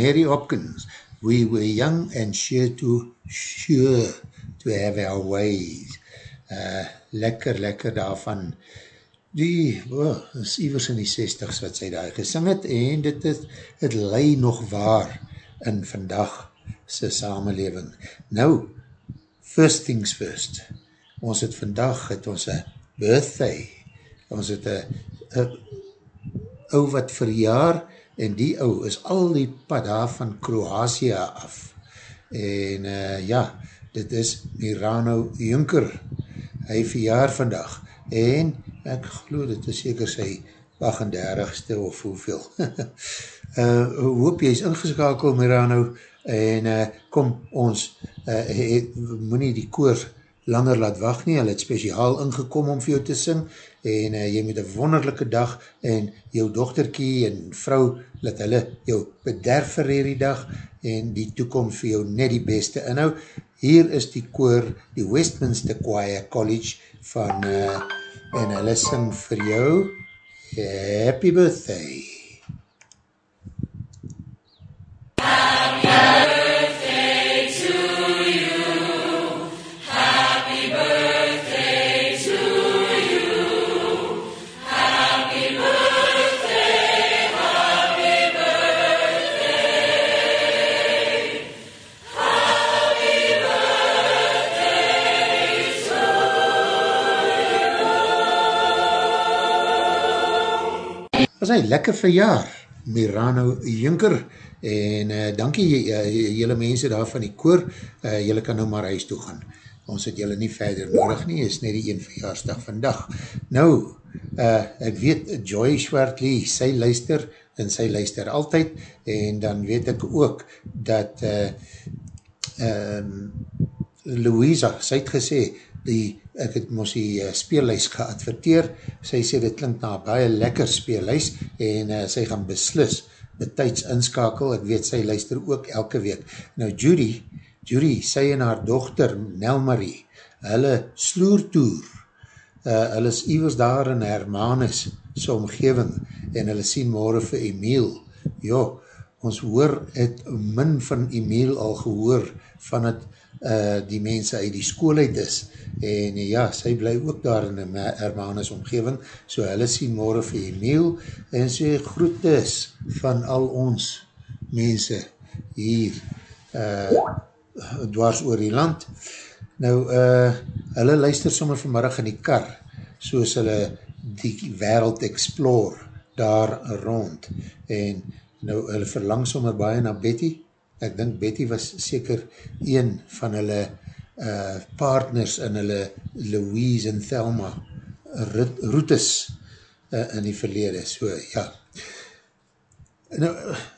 Mary Hopkins. We were young and sure to, sure to have our ways. Uh, lekker, lekker daarvan. Die, oh, is iwers in die 60s wat sy daar gesing het, en dit het, het lei nog waar in vandag sy samenleving. Nou, first things first. Ons het vandag, het ons een birthday, ons het een ou wat verjaar, en die ou is al die pad daar van Kroasia af. En uh, ja, dit is Mirano Junker. Hy verjaar vandag. En ek geloof dit is seker sy 38ste of hoeveel. uh, hoop jy is ingeskakel Mirano en uh, kom ons uh, moet nie die koor langer laat wacht nie, hulle het speciaal ingekom om vir jou te sing, en uh, jy met een wonderlijke dag, en jou dochterkie en vrou, laat hulle jou bederf vir hierdie dag, en die toekomst vir jou net die beste inhou. Hier is die koor, die Westminster Choir College, van, uh, en hulle sing vir jou, Happy Birthday. Was hy lekker verjaar, Mirano Junker, en uh, dankie uh, jylle mense daar van die koor, uh, jylle kan nou maar huis toe gaan, ons het jylle nie verder nodig nie, is net die een verjaarsdag vandag. Nou, uh, ek weet, Joy Schwartley, sy luister, en sy luister altyd, en dan weet ek ook, dat uh, um, Louisa, sy het gesê, die, ek het mos die uh, speellys geadverteer, sy sê dit klink na baie lekker speellys, en uh, sy gaan beslis betijds inskakel, ek weet sy luister ook elke week. Nou Judy, Judy, sy en haar dochter Nelmarie, hulle sloertoer, uh, hulle is iwers daar in Hermanus, sy omgeving, en hulle sien morgen vir Emiel, jo, ons hoor het min van Emiel al gehoor, van het uh, die mense uit die school uit is, en ja, sy bly ook daar in die Hermanus omgeving, so hulle sien morgen vir Emiel, en sy groetes van al ons mense hier uh, dwars oor die land. Nou, uh, hulle luister sommer vanmiddag in die kar, soos hulle die wereld explore daar rond, en nou, hulle verlang sommer baie na Betty, ek dink Betty was seker een van hulle uh, partners in hulle Louise en Thelma routes uh, in die verlede, so ja. Nou,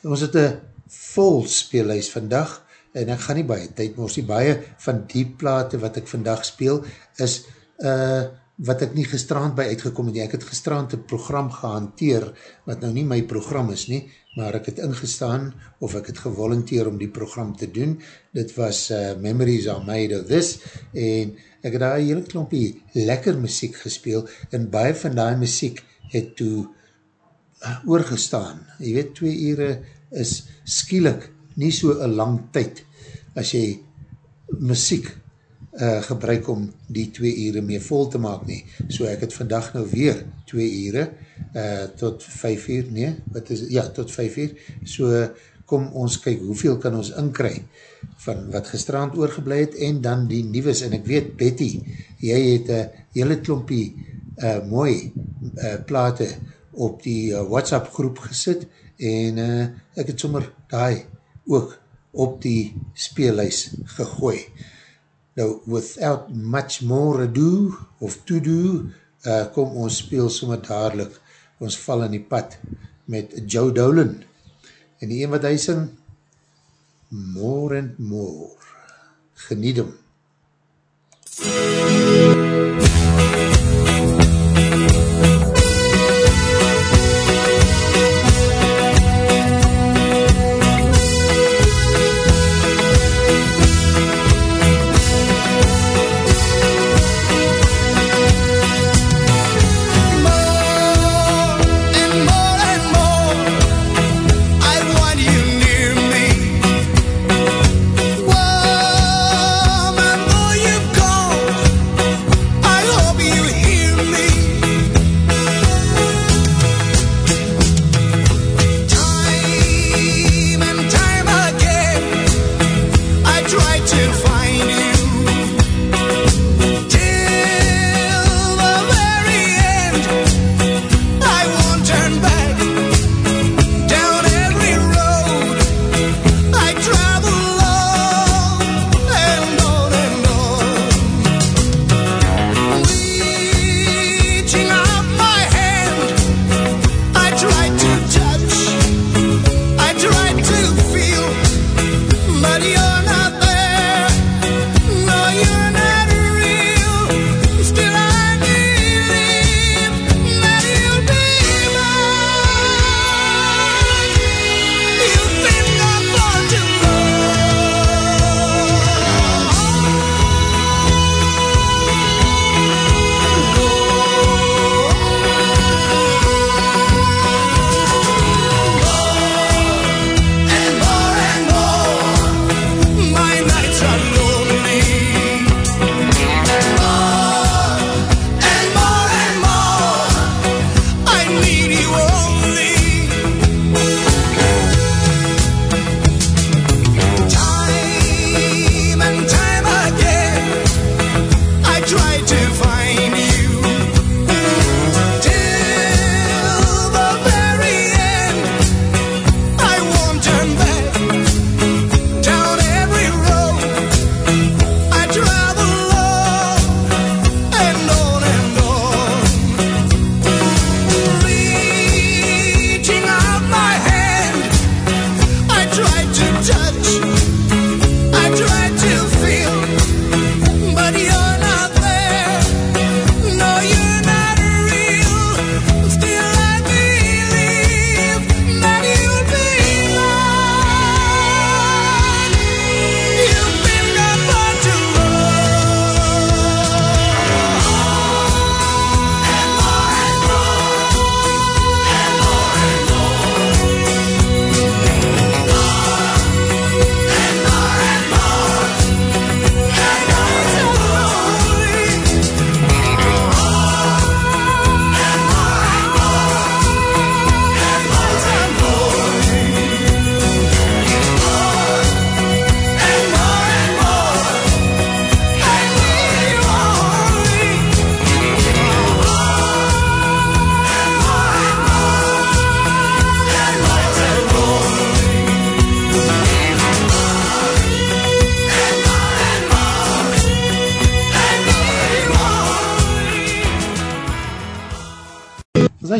ons het een vol speelhuis vandag, en ek gaan nie baie tyd, maar ons die baie van die plate wat ek vandag speel, is uh, wat ek nie gestrand by uitgekom het, ek het gestrand een program gehanteer, wat nou nie my program is nie, maar ek het ingestaan, of ek het gevolunteer om die program te doen, dit was uh, Memories Are Made of This, en ek het daar hele klompie lekker muziek gespeel, en baie van die muziek het toe uh, oorgestaan, jy weet, twee ure is skielik nie so een lang tyd, as jy muziek uh, gebruik om die twee ure mee vol te maak nie. So ek het vandag nou weer twee ure uh, tot vijf uur, nee, wat is, ja, tot vijf uur. So kom ons kyk hoeveel kan ons inkry van wat gestrand oorgeblij het en dan die nieuws. En ek weet, Betty, jy het een hele klompie uh, mooi uh, plate op die uh, WhatsApp groep gesit en uh, ek het sommer daai ook op die speellys gegooi. Nou, without much more ado of to do, uh, kom ons speel sommer dadelijk, ons val in die pad met Joe Dolan. En die een wat hy sing, More and More. Geniet hem.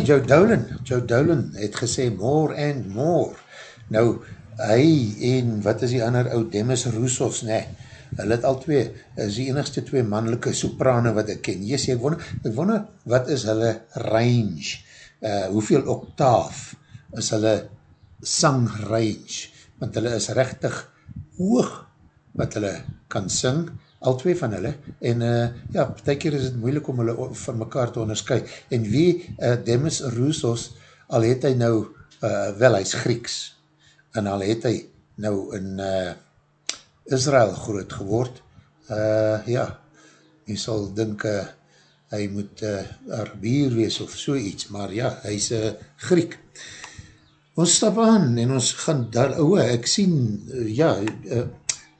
Joe Dolan, Joe Dolan het gesê more and more. Nou, hy en wat is die ander oud, Demis Roussos, ne, hulle het al twee, is die enigste twee mannelike soprane wat ek ken. Yes, ek wonder, ek wonder wat is hulle range, uh, hoeveel octaaf is hulle sang range, want hulle is rechtig hoog wat hulle kan sing, al twee van hulle, en uh, ja, ty keer is het moeilik om hulle van mekaar te onderskui, en wie uh, Demis Roussos, al het hy nou, uh, wel hy Grieks, en al het hy nou in uh, Israel groot geword, uh, ja, jy sal dink, uh, hy moet uh, Arabier wees of so iets, maar ja, hy is uh, Griek. Ons stap aan en ons gaan daar, ouwe, ek sien, uh, ja, uh,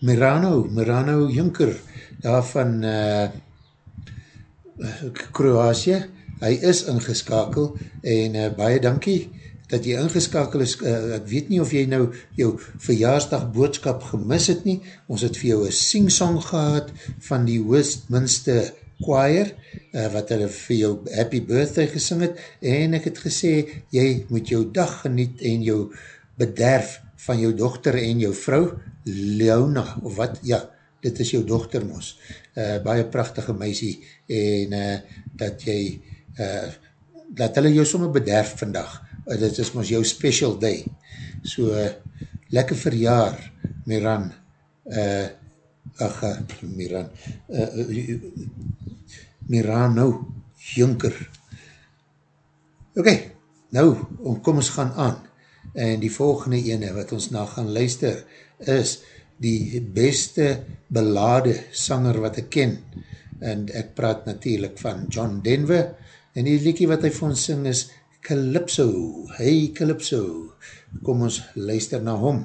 Mirano, Mirano Junker, daar van uh, Kroatië, hy is ingeskakel en uh, baie dankie dat jy ingeskakel is, uh, ek weet nie of jy nou jou verjaarsdag boodskap gemis het nie, ons het vir jou een sing-song gehad van die Westminster Choir, uh, wat hulle vir jou happy birthday gesing het, en ek het gesê, jy moet jou dag geniet en jou bederf van jou dochter en jou vrou, Leona, of wat, ja, dit is jou dochter mos, uh, baie prachtige meisie, en uh, dat jy, uh, dat hulle jou somme bederf vandag, uh, dit is mos jou special day, so, uh, lekker verjaar, Miran, uh, ach, Miran, uh, uh, Mirano Junker. Ok, nou, kom ons gaan aan, en die volgende ene wat ons na gaan luister, is die beste belade sanger wat ek ken, en ek praat natuurlijk van John Denver, en die liekie wat hy vir ons sing is Calypso, hey Calypso, kom ons luister na hom.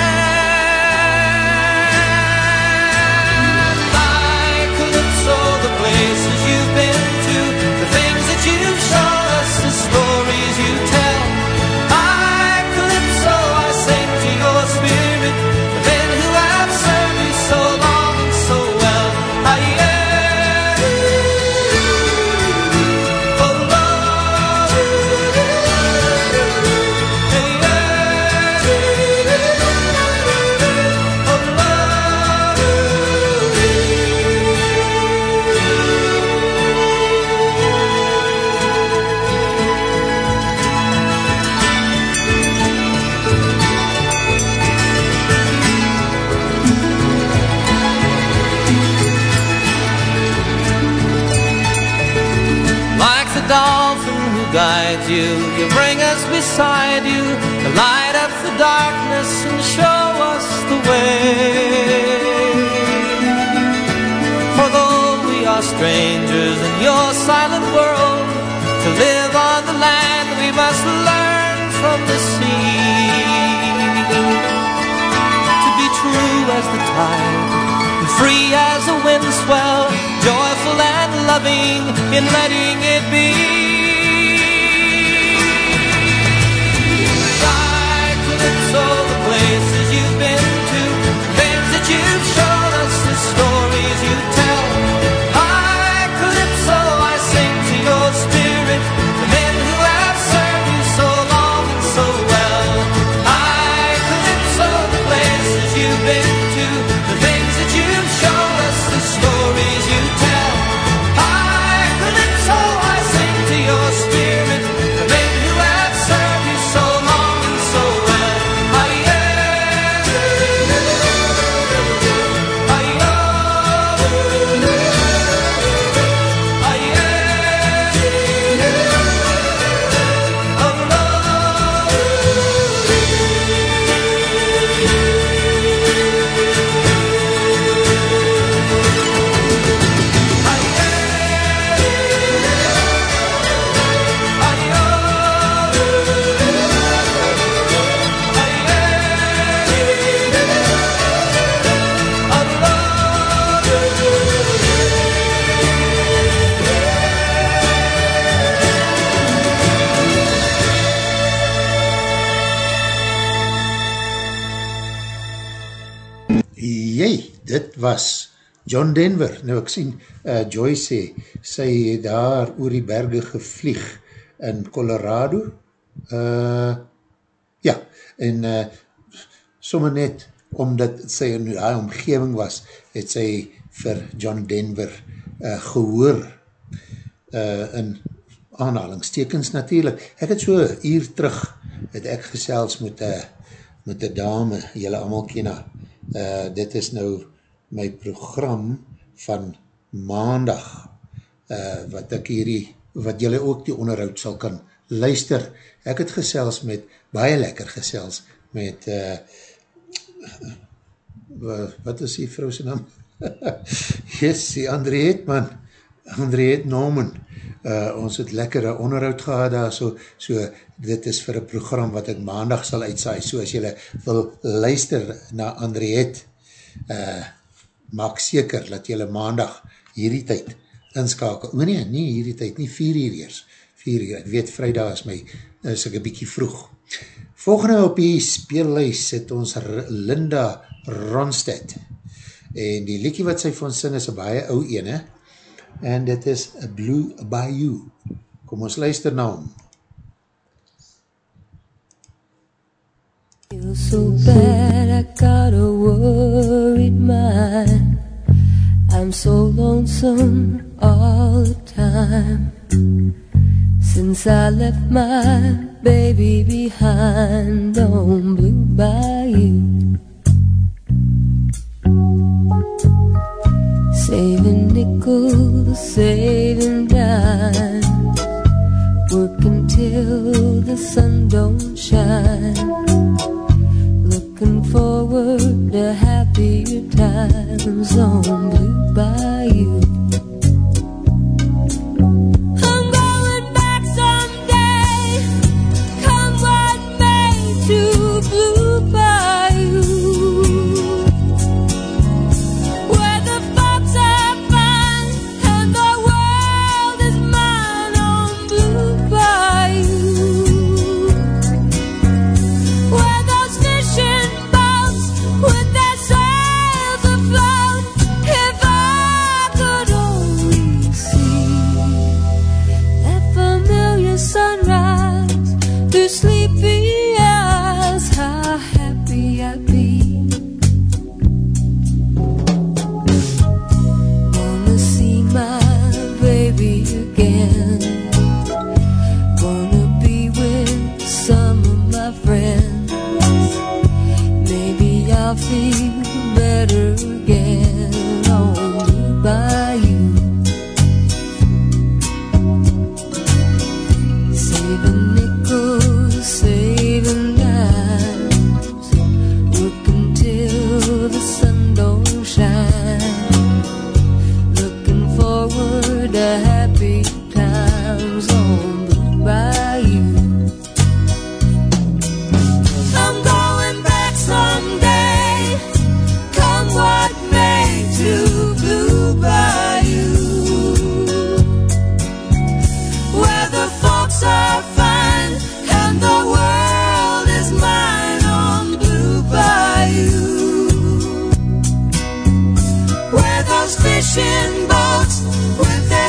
places you've been to, the things that you've shown us, the stories you are strangers in your silent world, to live on the land we must learn from the sea. To be true as the tide, and free as a wind swell, joyful and loving in letting it be. Jy, dit was John Denver. Nou ek sien, uh, Joy sê, sy het daar oor die berge gevlieg in Colorado. Uh, ja, en uh, sommer net omdat sy in die omgeving was, het sy vir John Denver uh, gehoor uh, in aanhalingstekens natuurlijk. Ek het so uur terug, het ek gesels met uh, met die dame, jylle allemaal ken uh, dit is nou my program van maandag, uh, wat ek hierdie, wat jylle ook die onderhoud sal kan luister. Ek het gesels met, baie lekker gesels, met, uh, wat is die vrou sy naam? yes, die André Hetman, André Het Norman, uh, ons het lekkere onderhoud gehad daar, so, so dit is vir een program wat ek maandag sal uitsaai, so as jylle wil luister na André Het, uh, maak seker dat jylle maandag hierdie tyd inskakel, o nee, nie hierdie tyd, nie vier uur eers, vier uur, ek weet vrijdag is my, is ek een bykie vroeg. Volgende op die speellijst sit ons Linda Ronstedt, en die liekie wat sy vir ons sing is een baie ou ene, en dit is A Blue Bayou. Kom ons luister na hom. Feel so bad, I got a worried mind. I'm so lonesome all the time. Since I left my baby behind on Blue Bayou. Saving nickels, saving dimes. Working till the sun don't shine. Looking forward to happier times on Blue Bayou. Better again on Blue Bayou.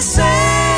say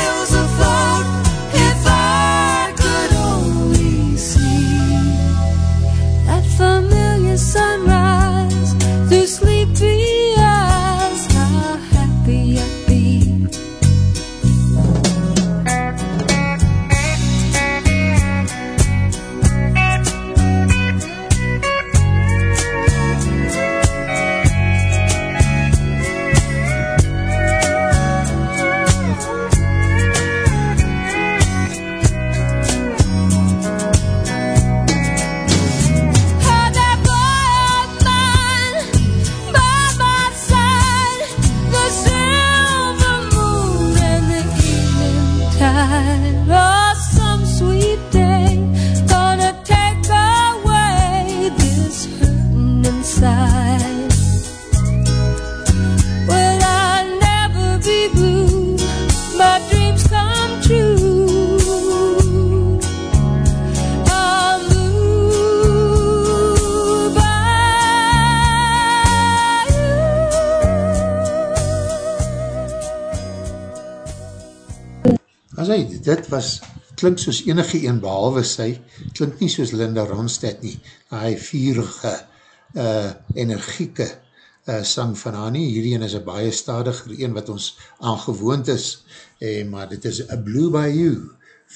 klink soos enige een behalwe sy, klink nie soos Linda Ronstedt nie, hy vierige uh, energieke uh, sang van haar nie. Hierdie een is een baie stadiger een wat ons aangewoond is, eh, maar dit is A Blue By You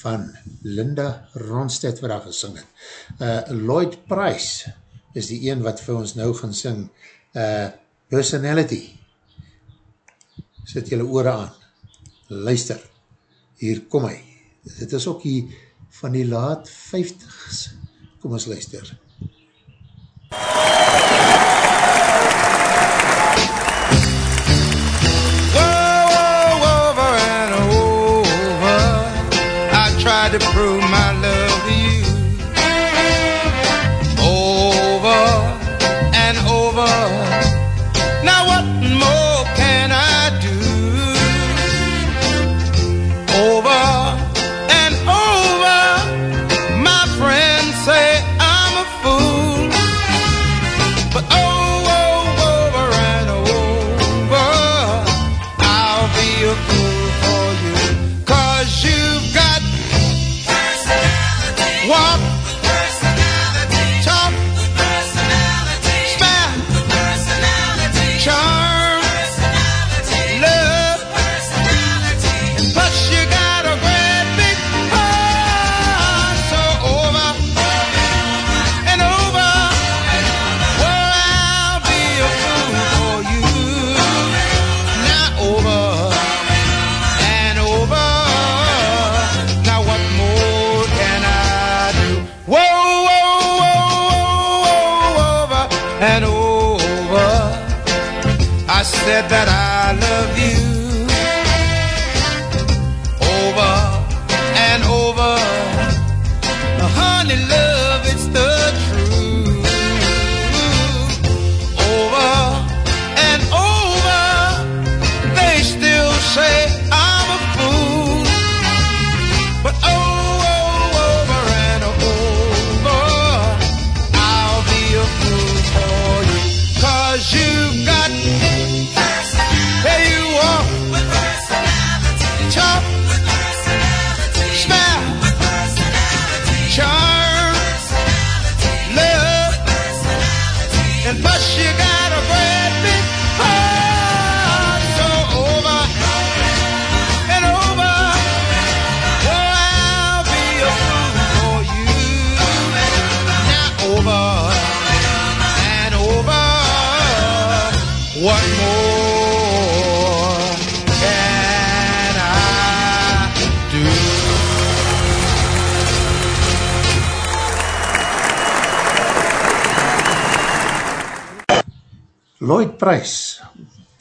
van Linda Ronstedt wat daar gesing het. Uh, Lloyd Price is die een wat vir ons nou gaan sing uh, Personality. Sit jylle oore aan. Luister, hier kom hy. Dit is ook hier van die laat 50s. Kom ons luister. Tried to prove my love to you.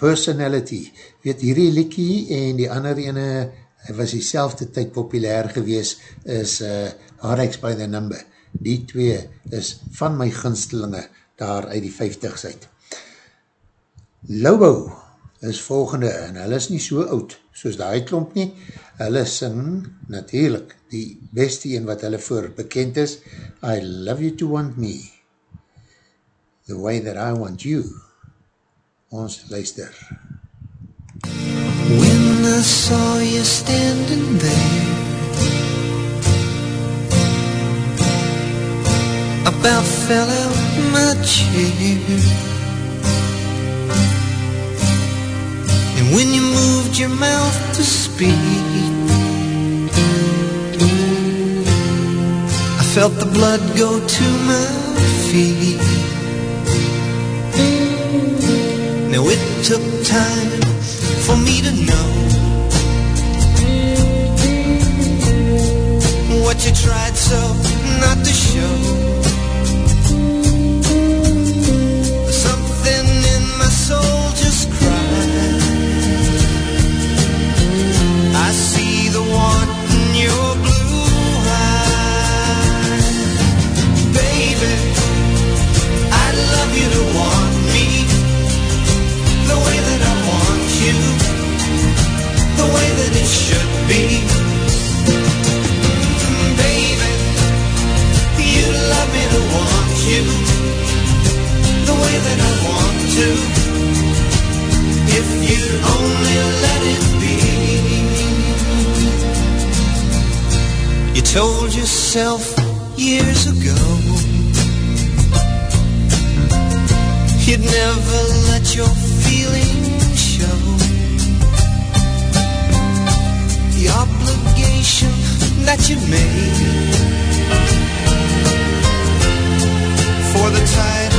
Personality, weet hierdie liekie en die ander ene was die selfde tyd populair gewees, is uh, Hardex by the Number. Die twee is van my gunstelinge daar uit die 50s uit. Lobo is volgende en hulle is nie so oud soos die klomp nie. Hulle sing natuurlijk die beste een wat hulle voor bekend is, I love you to want me, the way that I want you. Ons luister. When I saw you standing there, about fell out my chair. And when you moved your mouth to speak, I felt the blood go to my feet. Now it took time for me to know what you tried so not to show. Something in my soul just cried. I see the want in your blue the way that I want to. If you'd only let it be. You told yourself years ago You'd never let your feelings show. The obligation that you made for the title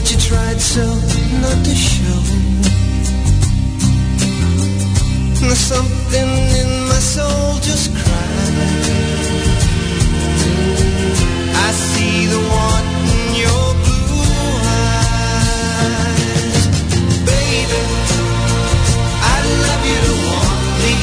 what you tried so not to show. Something in my soul just cried. I see the want in your blue eyes, baby. I'd love you to want me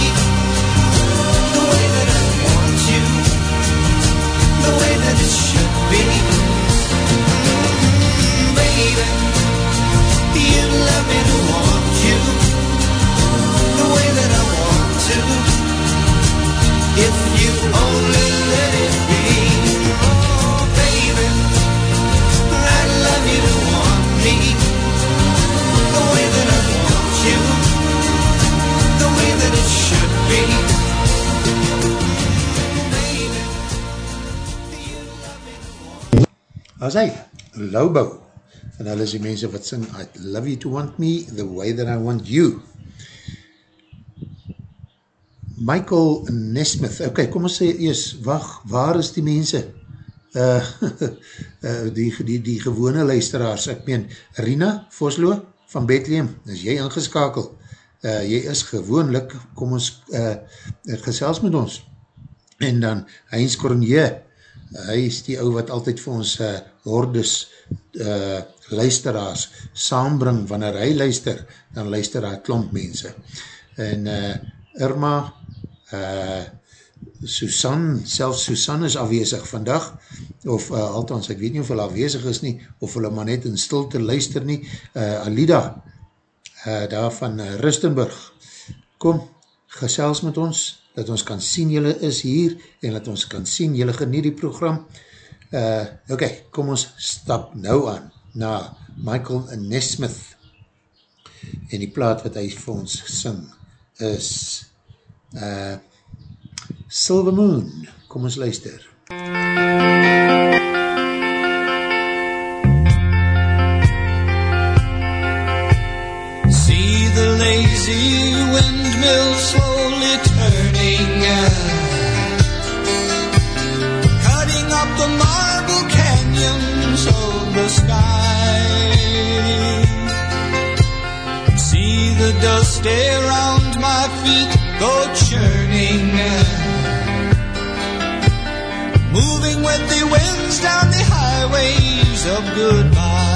Baby, you'd love me to want you the way that I want to. If you only let it be, oh baby, I'd love you to want me the way that I want you, the way that it should be. As hy, Lobo, en hulle is die mense wat sing, I'd love you to want me the way that I want you. Michael Nesmith, ok, kom ons sê eers, wacht, waar is die mense? Uh, die, die, die gewone luisteraars, ek meen, Rina Voslo van Bethlehem, is jy ingeskakel? Uh, jy is gewoonlik, kom ons, uh, gesels met ons. En dan, Heinz Cornier, hy is die ou wat altyd vir ons uh, hordes uh, luisteraars saambring, wanneer hy luister, dan luister hy klomp mense. En uh, Irma, uh, Susan, selfs Susan is afwezig vandag, of uh, althans, ek weet nie of hulle afwezig is nie, of hulle maar net in stilte luister nie, uh, Alida, uh, daar van uh, Rustenburg, kom, gesels met ons, dat ons kan sien jylle is hier, en dat ons kan sien jylle geniet die program. Uh, ok, kom ons stap nou aan, na Michael Nesmith, en die plaat wat hy vir ons sing, is uh, Silver Moon, kom ons luister. See down the highways of goodbye.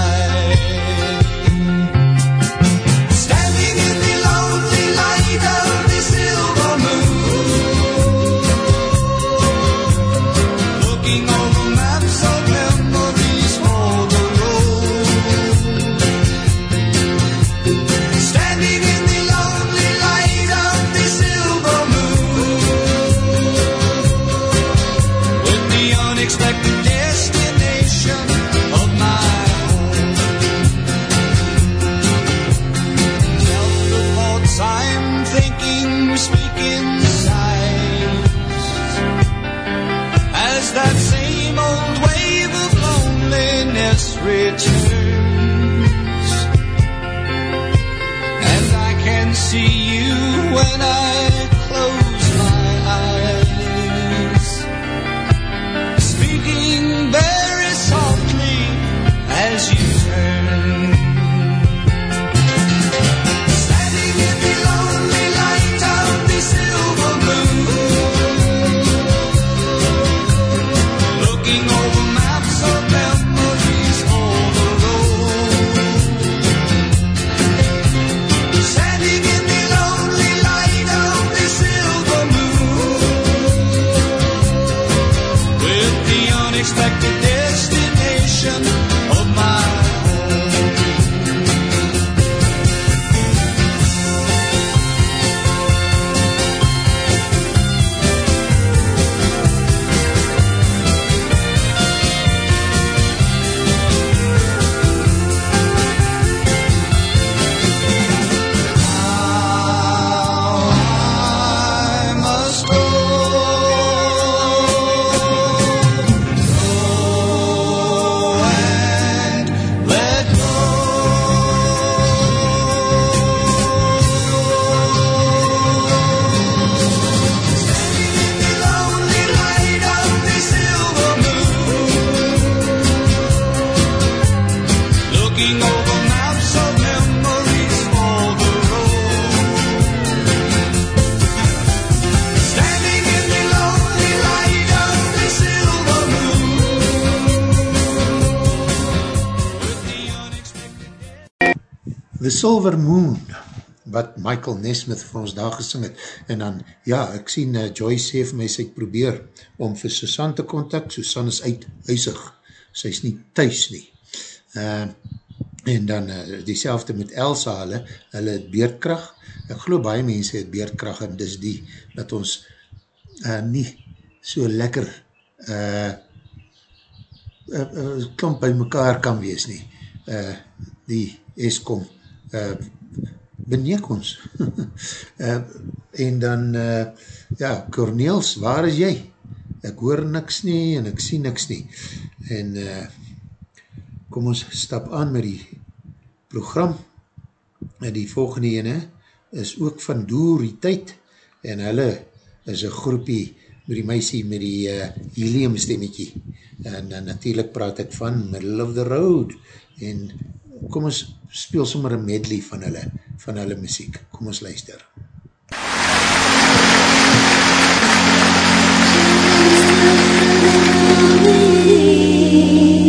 Silver Moon, wat Michael Nesmith vir ons daar gesing het, en dan, ja, ek sien uh, Joyce sê vir my, sy probeer om vir Susan te contact, Susan is uit huisig, sy is nie thuis nie. Uh, en dan uh, die selfde met Elsa, hulle, hulle het beerdkracht, ek geloof baie mense het beerdkracht, en dis die, dat ons uh, nie so lekker uh, uh, uh, klomp by mekaar kan wees nie. Uh, die Eskom uh, beneek ons. uh, en dan, uh, ja, Corneels, waar is jy? Ek hoor niks nie en ek sien niks nie. En uh, kom ons stap aan met die program. En die volgende ene is ook van Doer die tyd en hulle is een groepie met die meisie met die uh, helium stemmetjie. En uh, natuurlijk praat ek van Middle of the Road en kom ons speel sommer een medley van hulle, van hulle muziek. Kom ons luister. I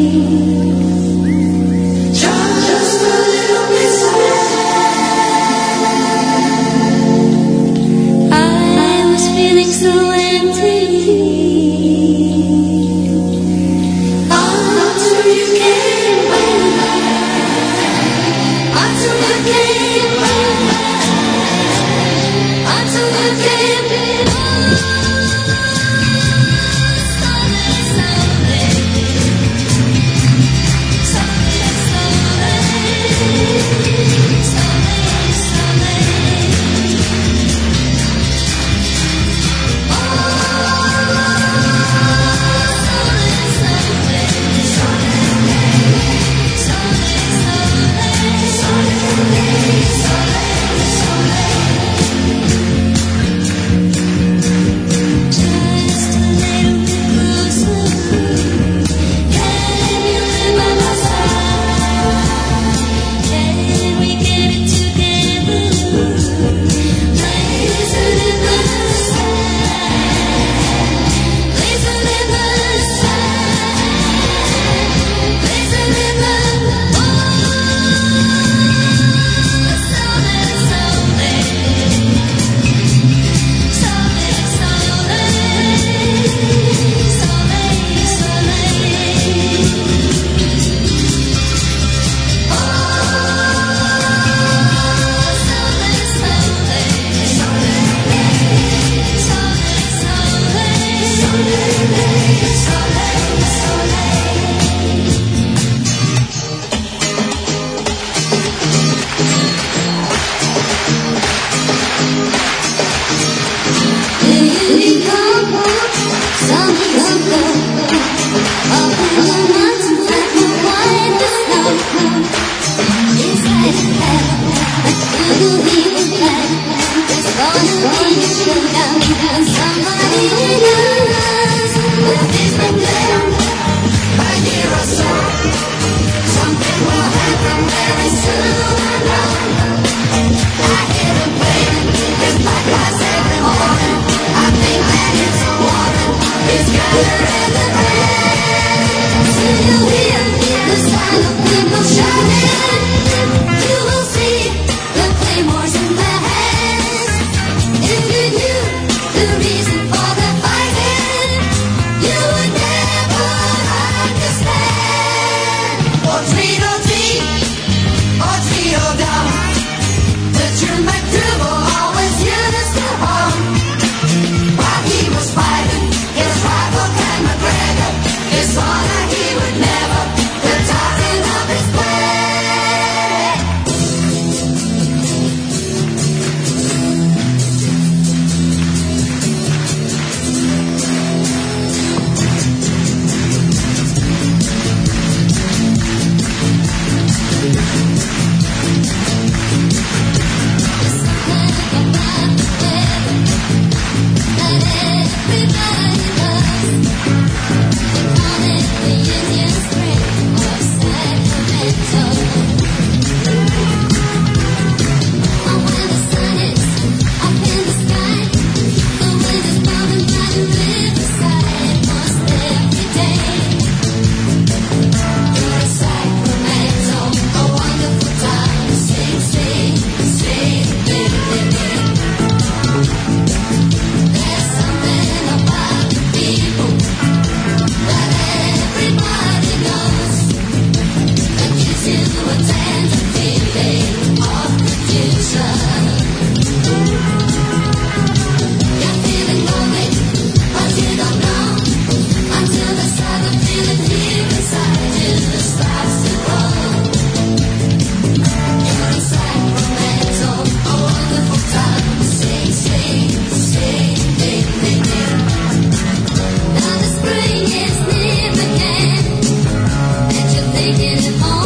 making it home.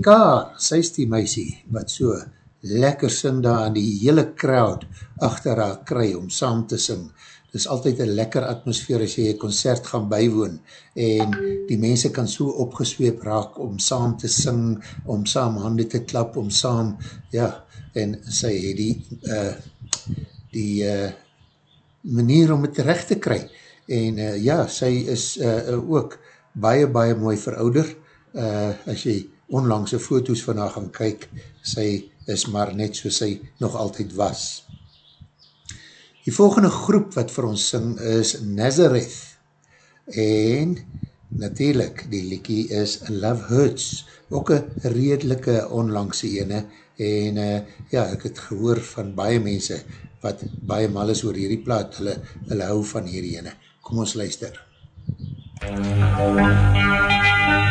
Carr, sy is die meisie, wat so lekker sing daar aan die hele crowd achter haar kry om saam te sing. Dit is altyd een lekker atmosfeer as jy een concert gaan bywoon en die mense kan so opgesweep raak om saam te sing, om saam hande te klap, om saam, ja, en sy het die, uh, die uh, manier om het terecht te kry. En uh, ja, sy is uh, ook baie, baie mooi verouder, uh, as jy onlangse foto's van haar gaan kyk, sy is maar net soos sy nog altyd was. Die volgende groep wat vir ons sing is Nazareth en natuurlijk die liekie is Love Hurts, ook een redelike onlangse ene en uh, ja, ek het gehoor van baie mense wat baie mal is oor hierdie plaat, hulle, hulle hou van hierdie ene. Kom ons luister. Love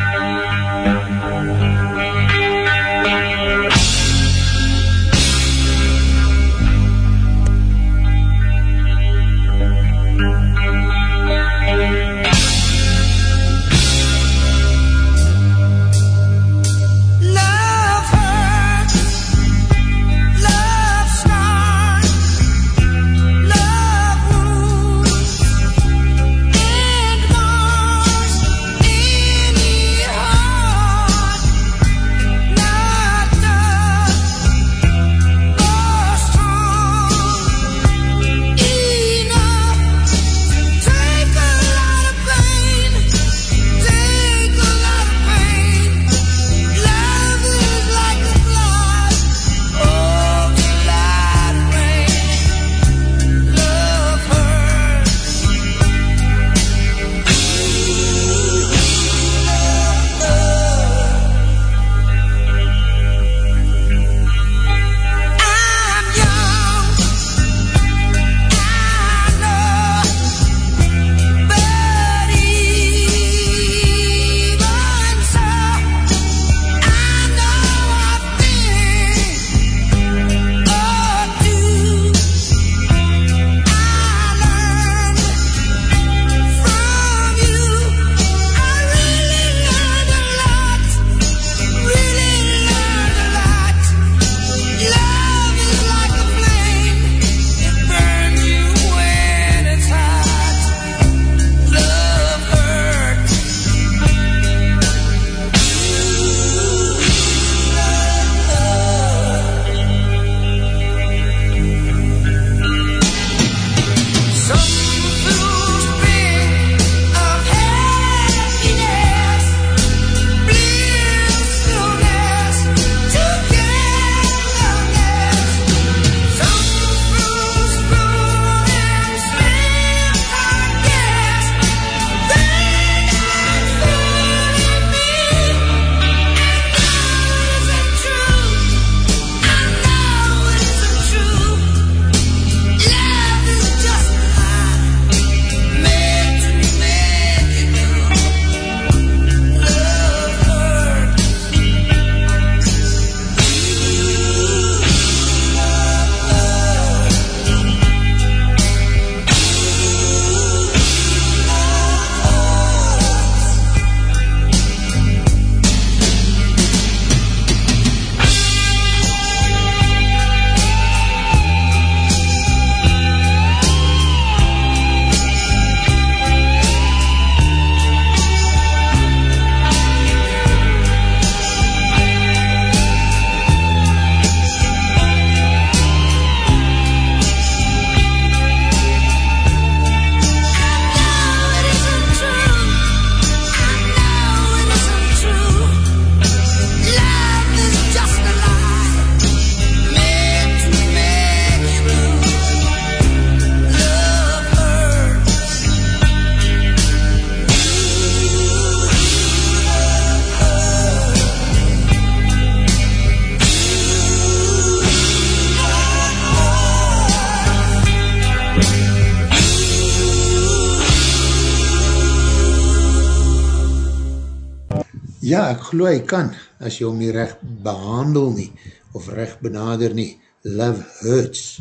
Ja, ek glo hy kan. as jy hom nie recht behandel nie, of recht benader nie. Love hurts,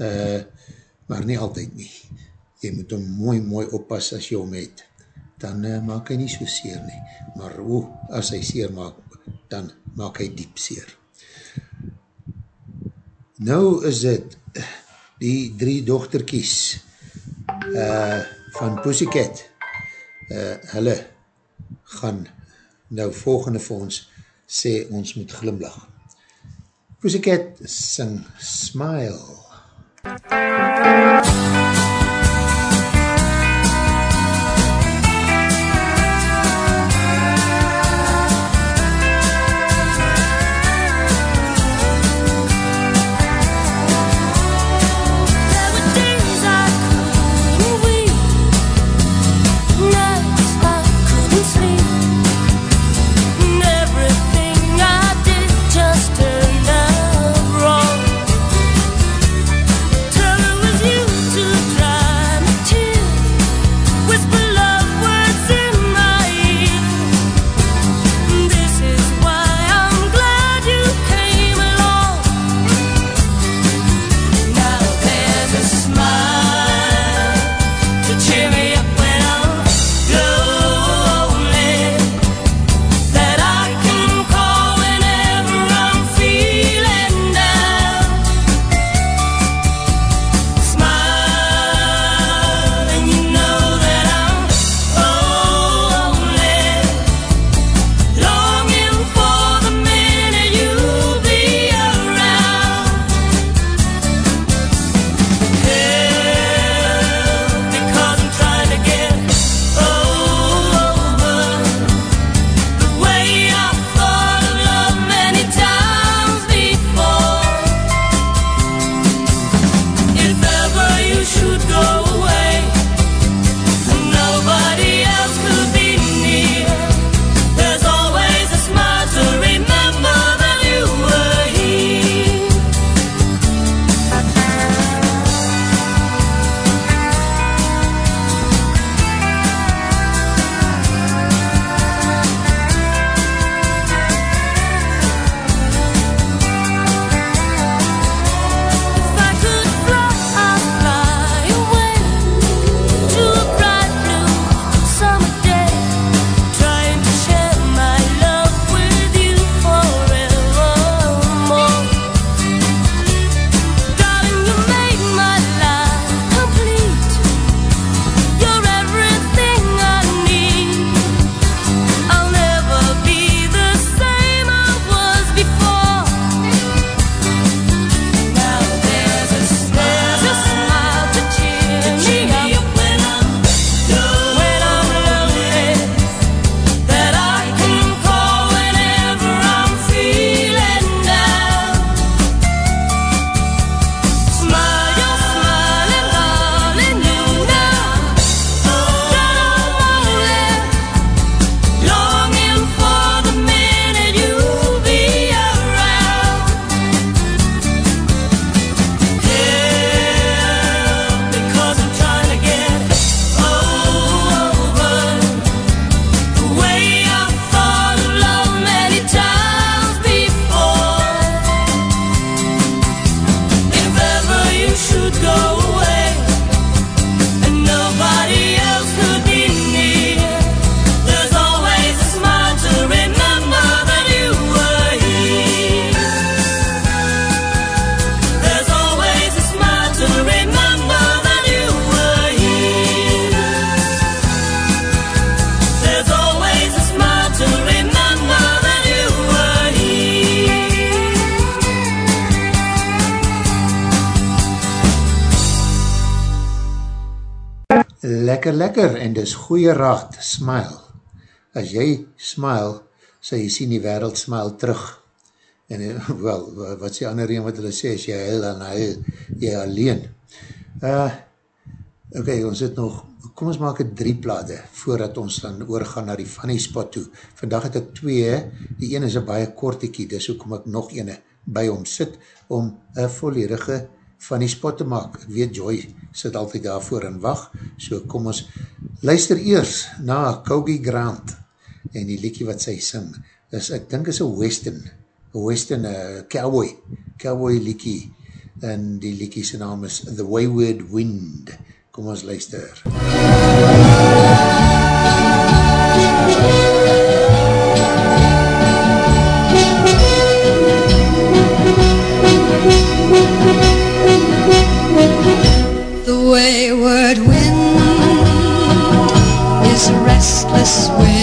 uh, maar nie altyd nie. Jy moet hom mooi mooi oppas as jy hom het. Dan uh, maak hy nie so seer nie. Maar o, as hy seer maak, dan maak hy diep seer. Nou is het die drie dochterkies uh, van Pussycat. Uh, hulle gaan nou volgende vir ons sê ons moet glimlach. Pussycat sing Smile. There Lekker, lekker, en dis goeie raad, smile. As jy smile, sal jy sien die wereld smile terug. En, eh, wel, wa- wat is die ander een wat hulle sê, as jy huil en huil, jy alleen. Uh, ok, ons het nog, kom ons maak het drie plate, voordat ons dan oorgaan na die funny spot toe. Vandag het ek twee, die ene is een baie kortekie, dis ook kom ek nog ene by hom sit, om een volledige funny spot te maak. Ek weet, Joy sit altyd daarvoor en wacht, so kom ons luister eers na Kogi Grant, en die liedje wat sy sing, is, ek dink is een western, een western uh, cowboy, cowboy liekie, en die liekie sy naam is The Wayward Wind. Kom ons luister. The restless wind,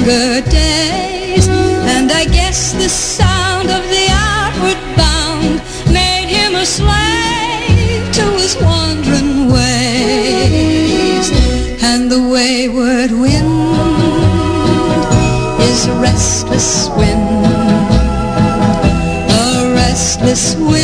younger days. And I guess the sound of the outward bound made him a slave to his wandering ways. And the wayward wind is a restless wind, a restless wind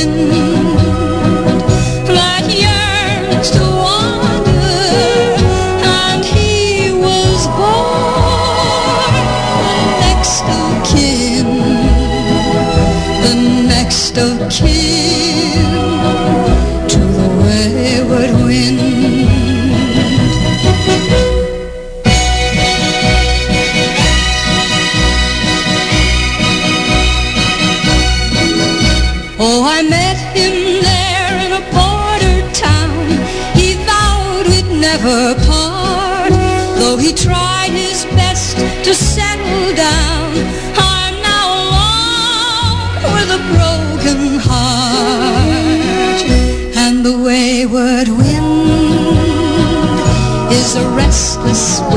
restless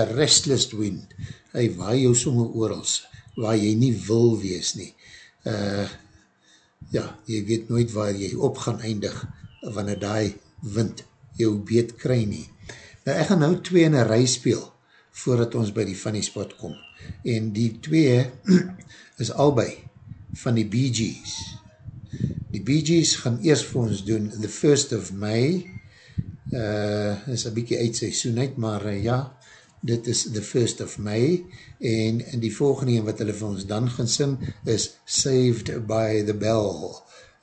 a restless wind, hy waai jou somme oorals, waar jy nie wil wees nie. Uh, ja, jy weet nooit waar jy op gaan eindig, wanneer die wind jou beet kry nie. Nou, ek gaan nou twee in een rij speel, voordat ons by die funny spot kom. En die twee is albei van die Bee Gees. Die Bee Gees gaan eerst vir ons doen The First of May, uh, is een bykie uit seisoen uit, maar uh, ja, dit is The First of May, en, en die volgende wat hulle vir ons dan gaan sing, is Saved by the Bell,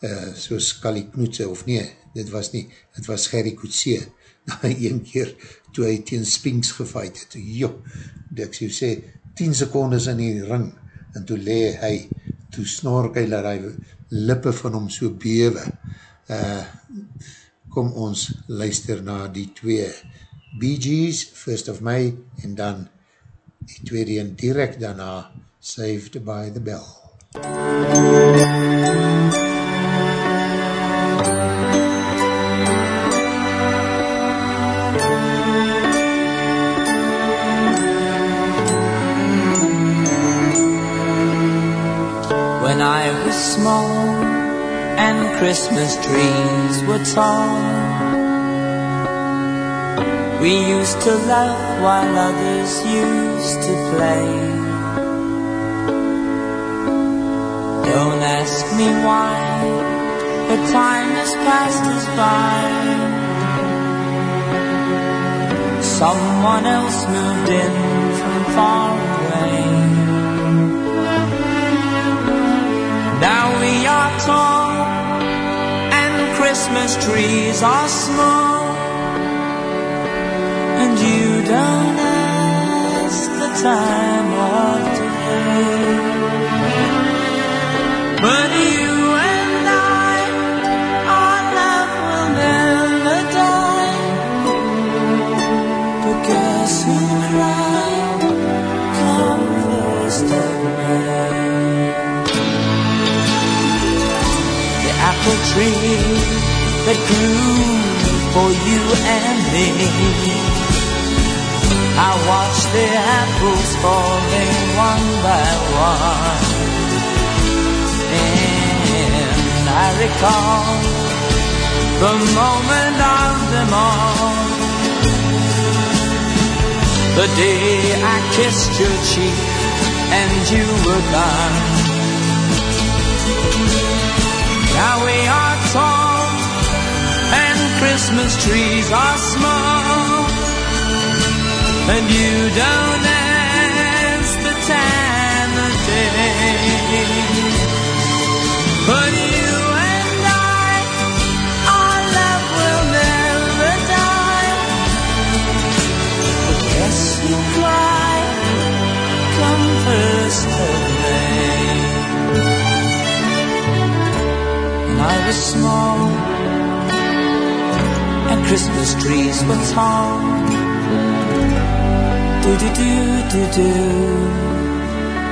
uh, soos Kali Knoetse, of nee, dit was nie, het was Gerry Koetsee, een keer, toe hy teen Spinks gefight het, jo, ek sê, sê, 10 secondes in die ring, en toe lee hy, toe snork hy, dat hy lippe van hom so bewe, uh, kom ons luister na die twee Bee Gees, First of May, en dan die tweede en direct daarna Saved by the Bell. When I was small and Christmas trees were tall, we used to laugh while others used to play. Don't ask me why, but time has passed us by. Someone else moved in from far away. Now we are tall and Christmas trees are small, time of day. But you and I, our love will never die. But guess who cried? Come first. The apple tree that grew for you and me. I watch the apples falling one by one. And I recall the moment of them all. The day I kissed your cheek and you were gone. Now we are tall and Christmas trees are small. And you don't ask the time of day. But you and I, our love will never die. But guess who cried? Come first of May. And I was small, and Christmas trees were tall do do do do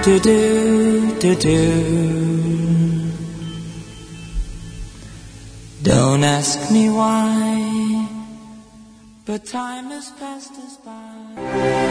do do do do. Don't ask me why, but time has passed us by.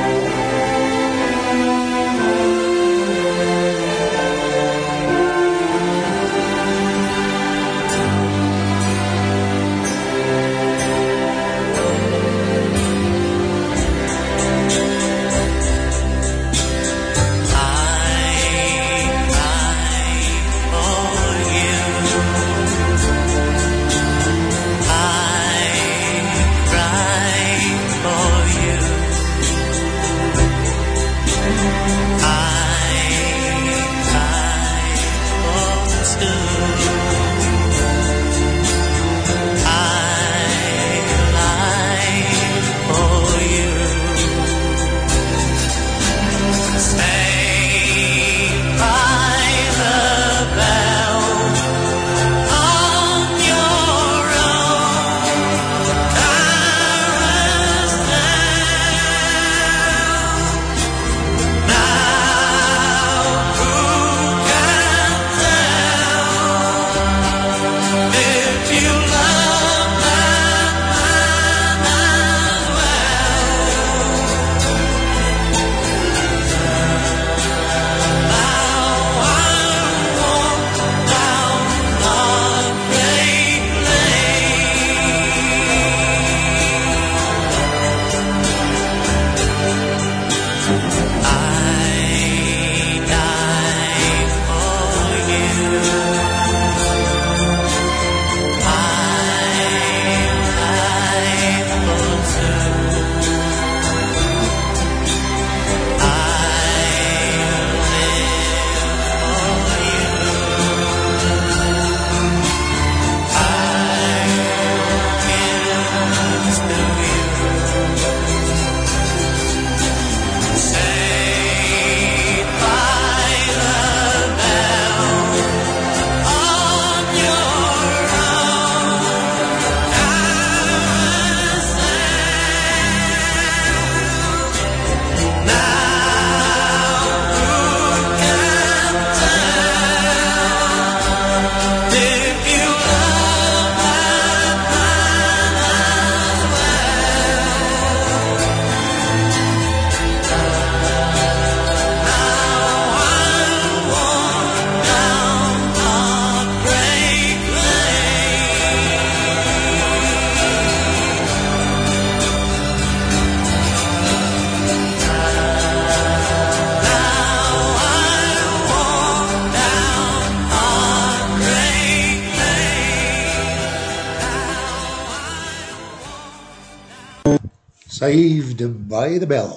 Saved by the bell.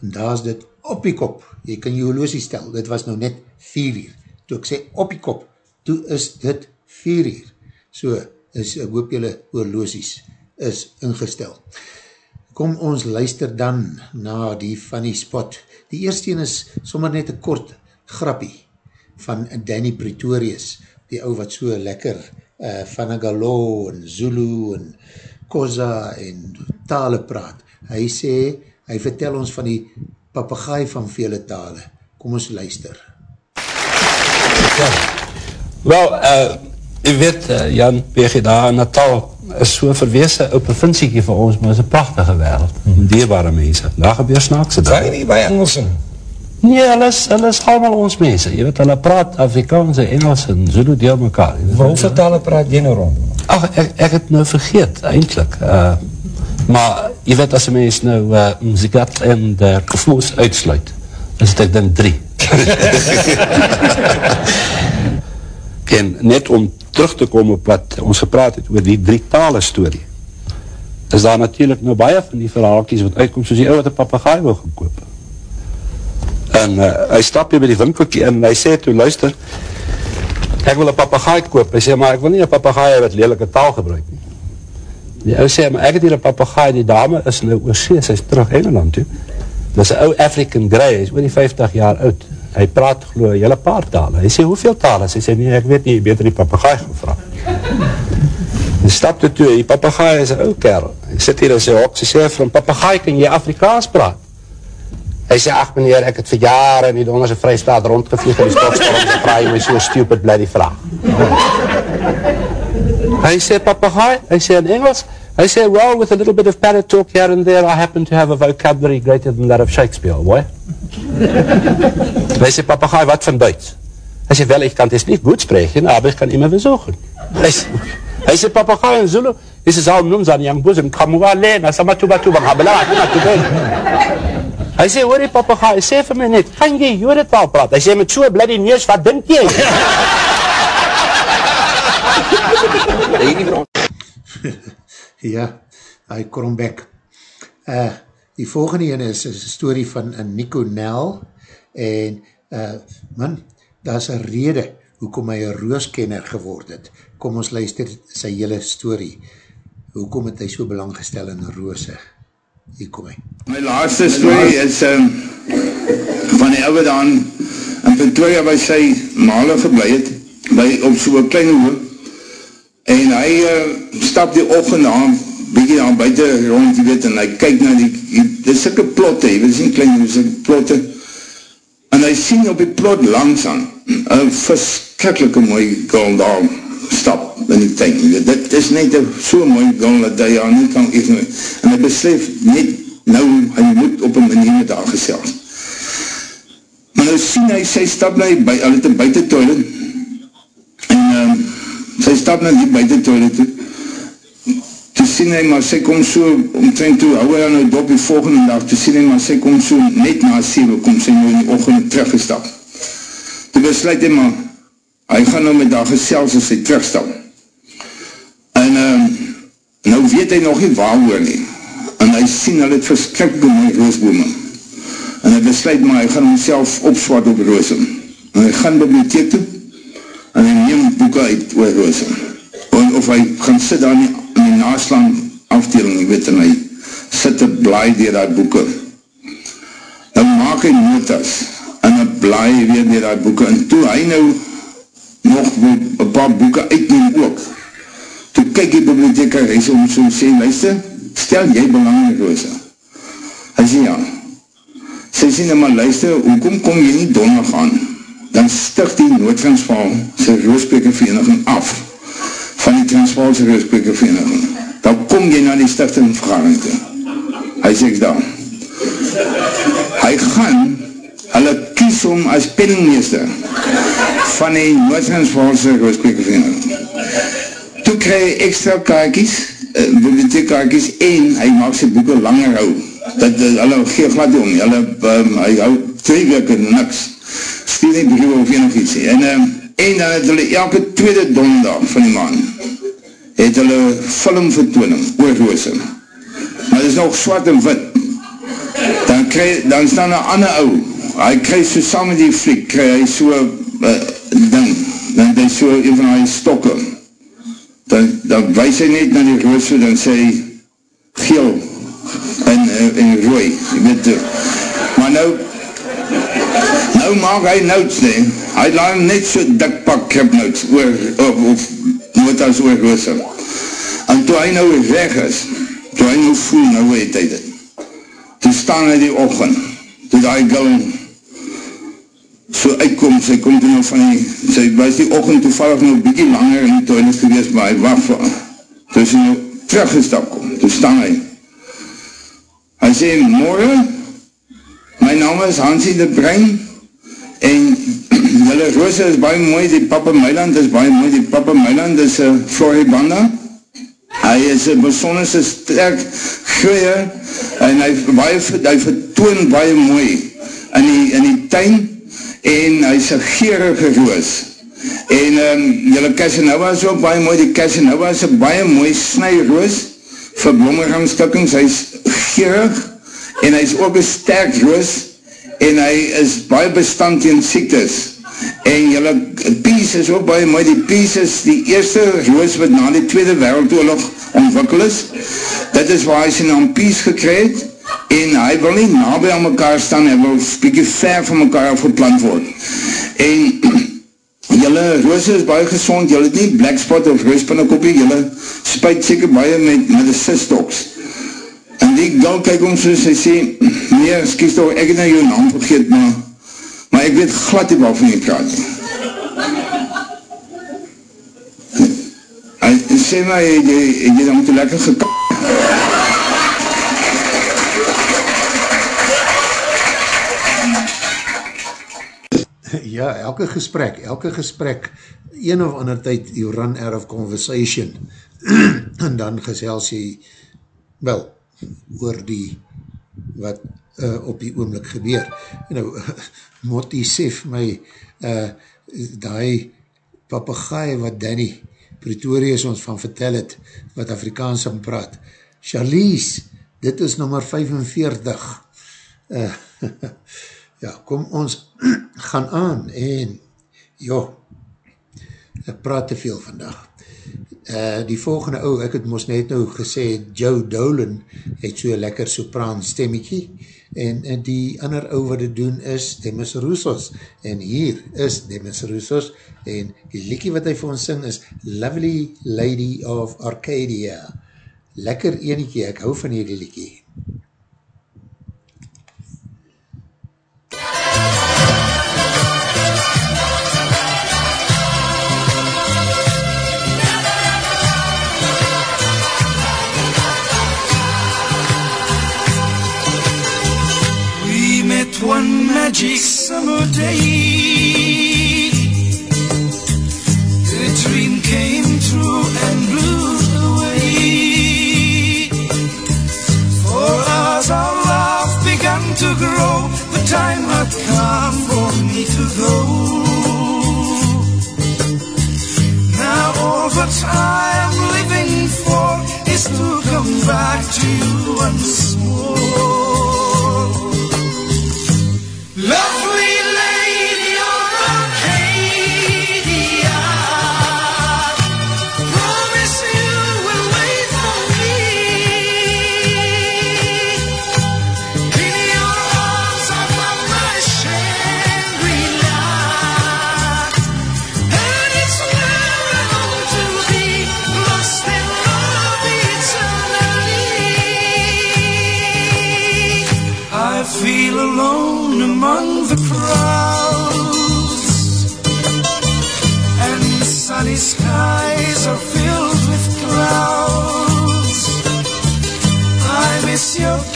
En daar is dit op die kop. Jy kan jou horlosie stel. Dit was nou net 4 uur. Toe ek sê op die kop, toe is dit 4 uur. So, is, ek hoop julle oorloosies is ingestel. Kom ons luister dan na die funny spot. Die eerste een is sommer net een kort grappie van Danny Pretorius, die ou wat so lekker uh, van Agalo en Zulu en Koza en tale praat. Hy sê, hy vertel ons van die papagaai van vele tale. Kom ons luister. Ja. Wel, uh, jy weet, uh, Jan, PG daar in Natal is so verweese ou provinsiekie vir ons, maar is een prachtige wereld, hmm. dierbare mense. Daar gebeur snaakse daar. Ga jy nie by Engelsen? Nee, hulle is, hulle is allemaal ons mense. Je weet, hulle praat Afrikaans en Engels en Zulu deel mekaar. Hoeveel talen praat jy nou rond? Ach, ek, ek het nou vergeet, eindelijk. Uh, maar, je weet, as een mens nou uh, Mzigat en de Kofmoos uitsluit, is het ek dan drie. en net om terug te kom op wat ons gepraat het oor die drie talen story, is daar natuurlijk nou baie van die verhaalkies wat uitkom, soos die ou wat een papagaai wil gekoop en uh, hy stap hier by die winkelkie in en hy sê toe, luister ek wil een papagaai koop, hy sê, maar ek wil nie een papagaai wat lelike taal gebruik nie. Die ou sê, maar ek het hier een papagaai die dame is nou oorsee, sy is terug Engeland toe. Dit is een ou African Grey, hy is oor die 50 jaar oud. Hy praat geloof hele paar talen hy sê, hoeveel talen? hy sê, nee, ek weet nie, beter die papagaai gevra hy stap toe toe, die papagaai is een ou kerel. Hy sit hier en sê, ok, sy sê, een papagaai kan jy Afrikaans praat Hy sê, ach meneer, ek het vir jare in die donderse vrystaat rondgevlieg in die stofstorm om te vraag my so stupid bly die vraag. hy sê, papagaai, hy sê in Engels, hy sê, well, with a little bit of parrot talk here and there, I happen to have a vocabulary greater than that of Shakespeare, boy. hy sê, papagaai, wat van Duits? Hy sê, wel, ik kan het niet goed spreken, aber ich kann immer versuchen. Hy sê, hy sê papagaai in Zulu, hy sê, zal noem zijn young bosom, kamua lena, sama tuba tuba, habela, tuba tuba. Hy sê, hoor die papagaai, sê vir my net, kan jy jode taal praat? Hy sê, met so'n bloody neus, wat dink jy? ja, hy krombek. Uh, die volgende ene is een story van een Nico Nel, en uh, man, daar is een rede hoekom hy een rooskenner geword het. Kom ons luister sy hele story. Hoekom het hy so belang gestel in roose? Hier kom hy. My laaste story is um, van die ouwe daan in Pretoria by sy male geblei het, by, op so'n kleine hoog, en hy uh, stap die ochend aan, bykie daar buiten rond, jy weet, en hy kyk na die, die dit is sikke plotte, dit is nie klein, is sikke plotte, en hy sien op die plot langs aan, een verskrikkelijke mooie girl daar, stap in die tuin. Dit is net so mooi gang dat hy aan nie kan even, en hy besef net nou, hy moet op een manier met haar gesels. Maar nou sien hy, sy stap nou, by, hy het een buiten toilet, en um, sy stap nou die buiten toilet toe, toe sien hy, maar sy kom so, omtrent toe, hou hy nou dop die volgende dag, toe sien hy, maar sy kom so, net na 7, kom sy nou in die ochend teruggestap. Toe besluit hy, maar, hy gaan nou met daar gesels as hy terugstel. En uh, nou weet hy nog nie waar hoor nie. En hy sien hy het verskrikke mooi roosbome. En hy besluit maar hy gaan homself opswat op roosem. En hy gaan bibliotheek toe en hy neem boeken uit oor roosem. En of hy gaan sit daar in die, naslaan afdeling, weet en hy sit te blaai dier die boeken. Dan maak hy notas en hy blaai weer dier die boeken. En toe hy nou nog een paar boeken uitneem ook. Toe kyk die bibliotheker, hy sê om so sê, luister, stel jy belang in Rosa? Hy sê ja. Sy sê nou maar luister, hoekom kom jy nie donder gaan? Dan stig die noodtransvaal sy roosprekervereniging af van die transvaalse roosprekervereniging. Dan kom jy na die stichting vergadering toe. Hy sê ek dan. Hy gaan hulle kies om as penningmeester van die Noordgansvalse Rooskwekervereniging. Toe kry hy extra kaartjes, uh, bibliotheekkaartjes en hy maak sy boeken langer hou. Dat uh, hulle gee glad om, hulle, um, hy hou twee weke niks. Stuur nie briewe of enig iets. En, um, en dan het hulle elke tweede donderdag van die maand het hulle filmvertooning oor Roosum. Maar dit is nog zwart en wit. Dan, kry, dan staan een ander ou hy kry so saam met die fliek, kry hy so uh, ding, dan hy so een van hy stokke, dan, dan wees hy net na die roos toe, dan sê hy geel en, en rooi, jy weet, maar nou, nou maak hy notes, nee, hy laat net so dik pak krip notes, oor, of, of notas oor roos, en toe hy nou weg is, toe hy nou voel, nou weet hy dit, toe staan hy die ochend, toe die gulling, so uitkom, sy kom toe nou van die, sy was die ochend toevallig nog bykie langer in die toilet gewees, maar hy wacht vir, toe sy nou teruggestap kom, toe staan hy, hy sê, morgen, my naam is Hansie de Brein, en jylle roose is baie mooi, die papa Meiland is baie mooi, die papa Meiland is een Floribanda, hy is een besonderse sterk groeier, en hy, baie, hy vertoon baie mooi, in die, in die tuin, en hy is een geerige roos, en um, jylle Casanova is ook baie mooi, die Casanova is een baie mooi snijroos, vir blommerangstukkings, hy is geerig, en hy is ook een sterk roos, en hy is baie bestand in siektes, en jylle Pies is ook baie mooi, die Pies is die eerste roos wat na die Tweede Wereldoorlog ontwikkel is, dit is waar hy sy naam Pies gekreed, en hy wil nie nabij aan mekaar staan, hy wil spiekie ver van mekaar afgeplant word, en jylle roos is baie gezond, jylle het nie blackspot of roospinnekopie, jylle spuit seker baie met, met die systoks, en die gal kyk om soos hy sê, meneer, skies toch, ek het nou jou naam vergeet, maar, maar ek weet glad nie waarvan jy praat. Hy sê my, het jy, het jy dan te lekker gekak? Ja, elke gesprek, elke gesprek, een of ander tyd, you run out of conversation, en dan gesels jy, wel, oor die, wat uh, op die oomlik gebeur. Nou, Motti sê vir my, uh, die papagaai wat Danny Pretorius ons van vertel het, wat Afrikaans aan praat, Charlize, dit is nummer 45, uh, ja, kom ons gaan aan en joh, ek praat te veel vandag. Uh, die volgende ou, ek het mos net nou gesê, Joe Dolan het so lekker sopraan stemmiekie en, en die ander ou wat het doen is Demis Roussos en hier is Demis Roussos en die liekie wat hy vir ons sing is Lovely Lady of Arcadia. Lekker eniekie, ek hou van hierdie liekie. We summer day. The dream came true and blew away. For us, our love began to grow. The time had come for me to go. Now all that I am living for is to come back to you once more.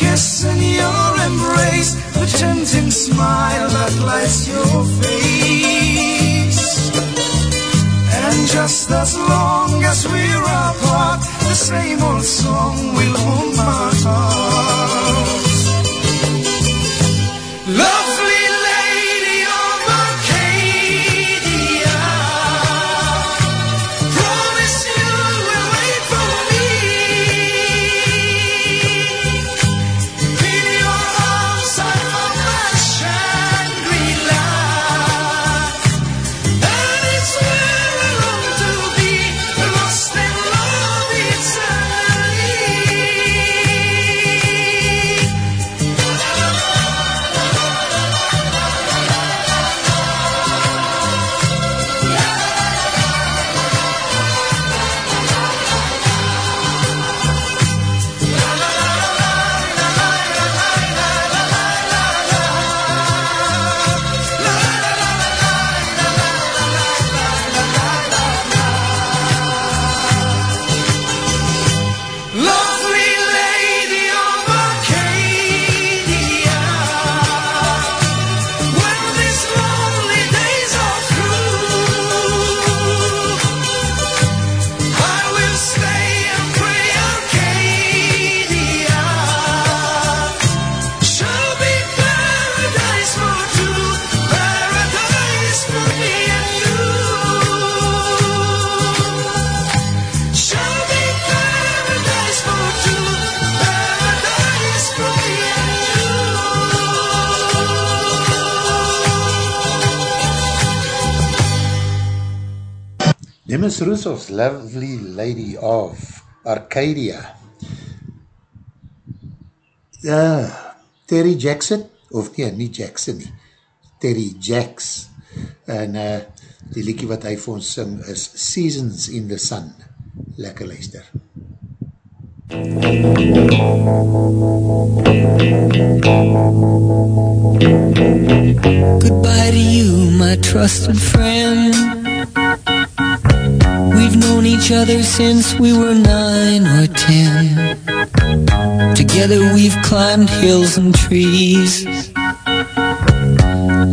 Kiss and your embrace, the tempting smile that lights your face. And just as long as we're apart, the same old song will haunt my heart. Lovely Demis Rousseau's Lovely Lady of Arcadia. Uh, Terry Jackson, of nee, nie Jackson nie, Terry Jacks. En uh, die liekie wat hy vir ons sing is Seasons in the Sun. Lekker luister. Goodbye to you, my trusted friend. We've known each other since we were nine or ten. Together we've climbed hills and trees.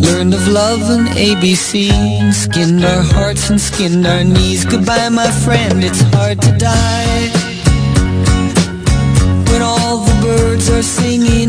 Learned of love and ABC. Skinned our hearts and skinned our knees. Goodbye, my friend, it's hard to die. When all the birds are singing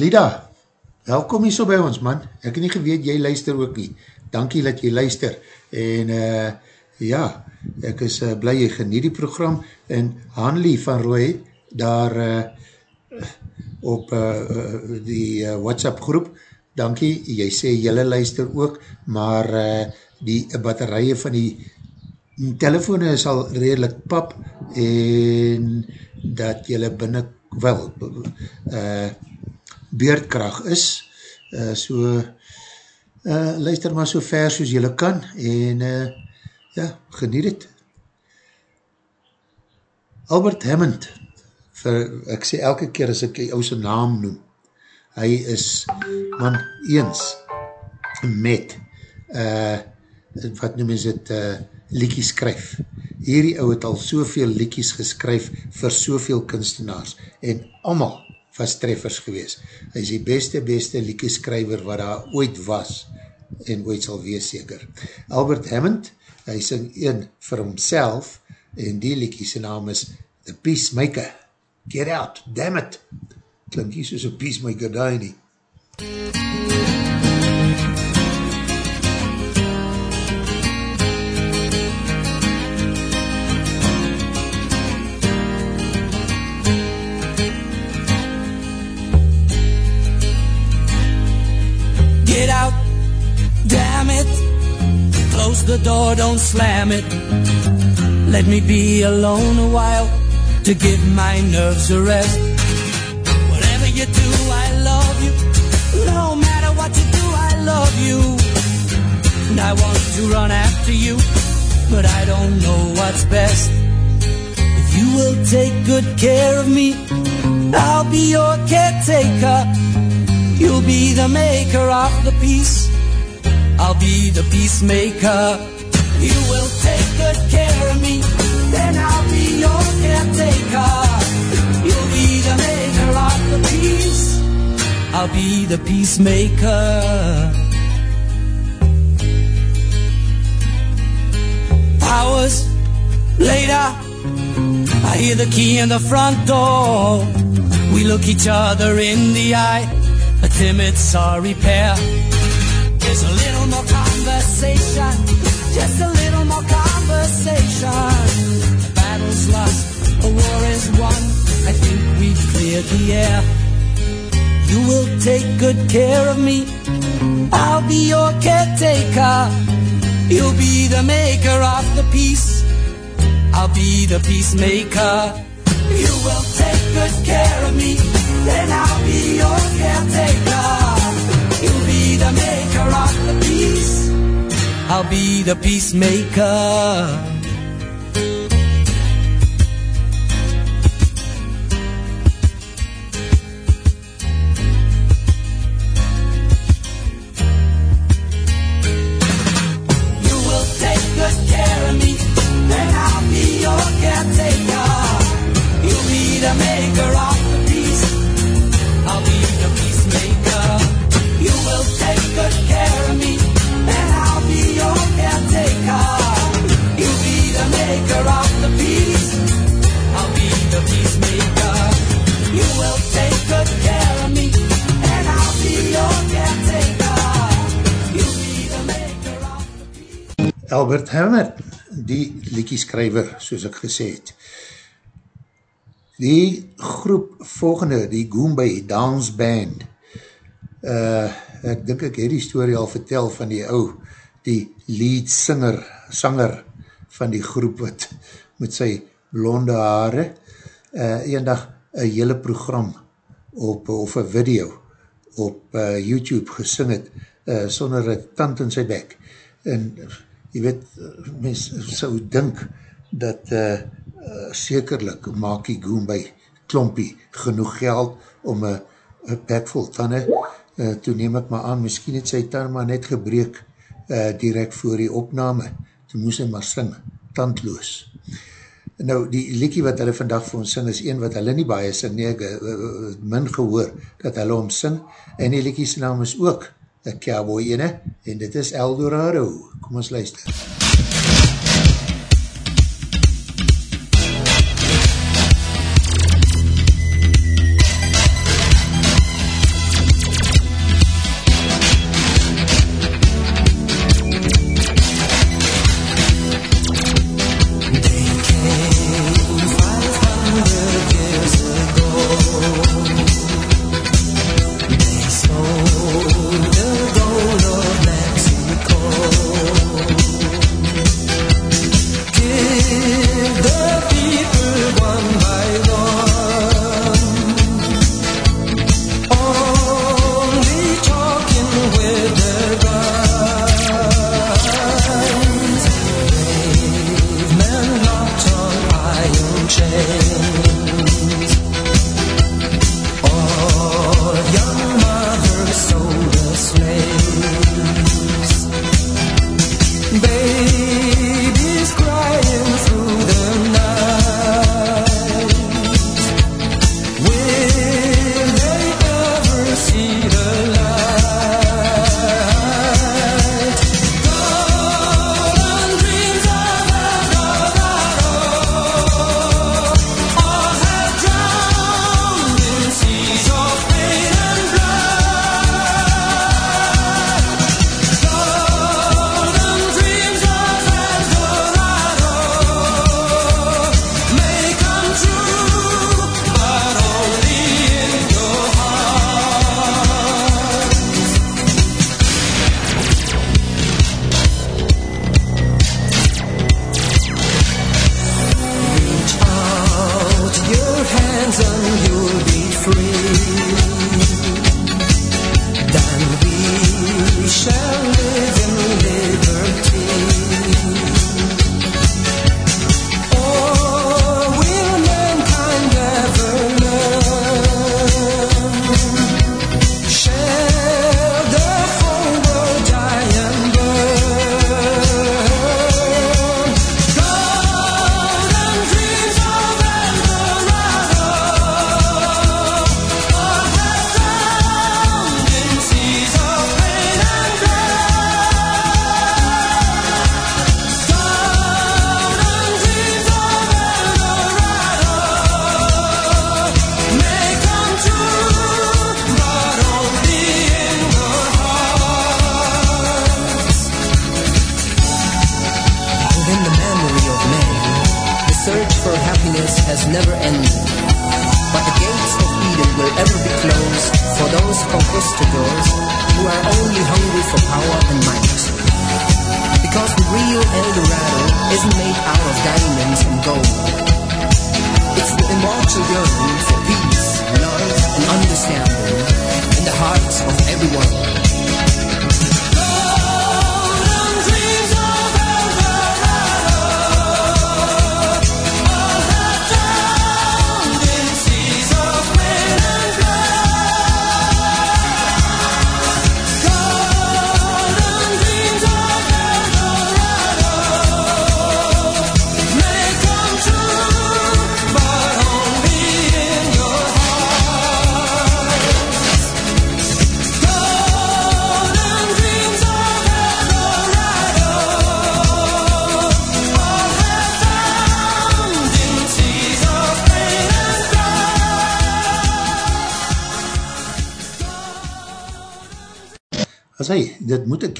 Alida, welkom hier so by ons man, ek het nie geweet jy luister ook nie, dankie dat jy luister, en uh, ja, ek is uh, blij jy geniet die program, en Hanlie van Roy, daar uh, op uh, die uh, WhatsApp groep, dankie, jy sê jylle luister ook, maar uh, die batterije van die telefone is al redelijk pap, en dat jylle binnen, wel, uh, beerdkracht is, uh, so uh, luister maar so ver soos jylle kan, en uh, ja, geniet het. Albert Hammond, vir, ek sê elke keer as ek die ouse naam noem, hy is man eens met uh, wat noem is het uh, liekies skryf. Hierdie ou het al soveel liekies geskryf vir soveel kunstenaars en allemaal was treffers gewees. Hy is die beste, beste liekieskryver wat daar ooit was en ooit sal wees seker. Albert Hammond, hy sing een vir homself en die liekie sy naam is The Peacemaker. Get out, damn it. Klink nie soos een peacemaker daai nie. Door, don't slam it. Let me be alone a while to give my nerves a rest. Whatever you do, I love you. No matter what you do, I love you. And I want to run after you, but I don't know what's best. If you will take good care of me, I'll be your caretaker. You'll be the maker of the peace. I'll be the peacemaker. You will take good care of me, then I'll be your caretaker. You'll be the maker of the peace. I'll be the peacemaker. Hours later, I hear the key in the front door. We look each other in the eye, a timid sorry pair. There's a little more conversation, just a little more conversation. The battle's lost, a war is won. I think we've cleared the air. You will take good care of me. I'll be your caretaker. You'll be the maker of the peace. I'll be the peacemaker. You will take good care of me. Then I'll be your caretaker. You'll be the maker of the peace. I'll be the peacemaker. You will take good care of me, then I'll be your caretaker. You'll be the maker of the peace. I'll be Albert Hermert, die liedjeskrywer, soos ek gesê het. Die groep volgende, die Goombay Dance Band, uh, ek dink ek het die story al vertel van die ou, die lead singer, sanger van die groep wat met sy blonde haare, uh, een dag een hele program op, of een video op uh, YouTube gesing het, uh, sonder een tand in sy bek. En jy weet, mens sou dink dat uh, uh, sekerlik maak die Goombay klompie genoeg geld om een bek vol tanden, uh, toe neem ek maar aan, miskien het sy tand maar net gebreek uh, direct voor die opname, toe moes hy maar sing, tandloos. Nou, die liekie wat hulle vandag vir ons sing, is een wat hulle nie baie sing, nie, ek uh, min gehoor dat hulle om sing, en die liekie sy naam is ook een cowboy ene, en dit is Eldorado. Kom ons luister. Sold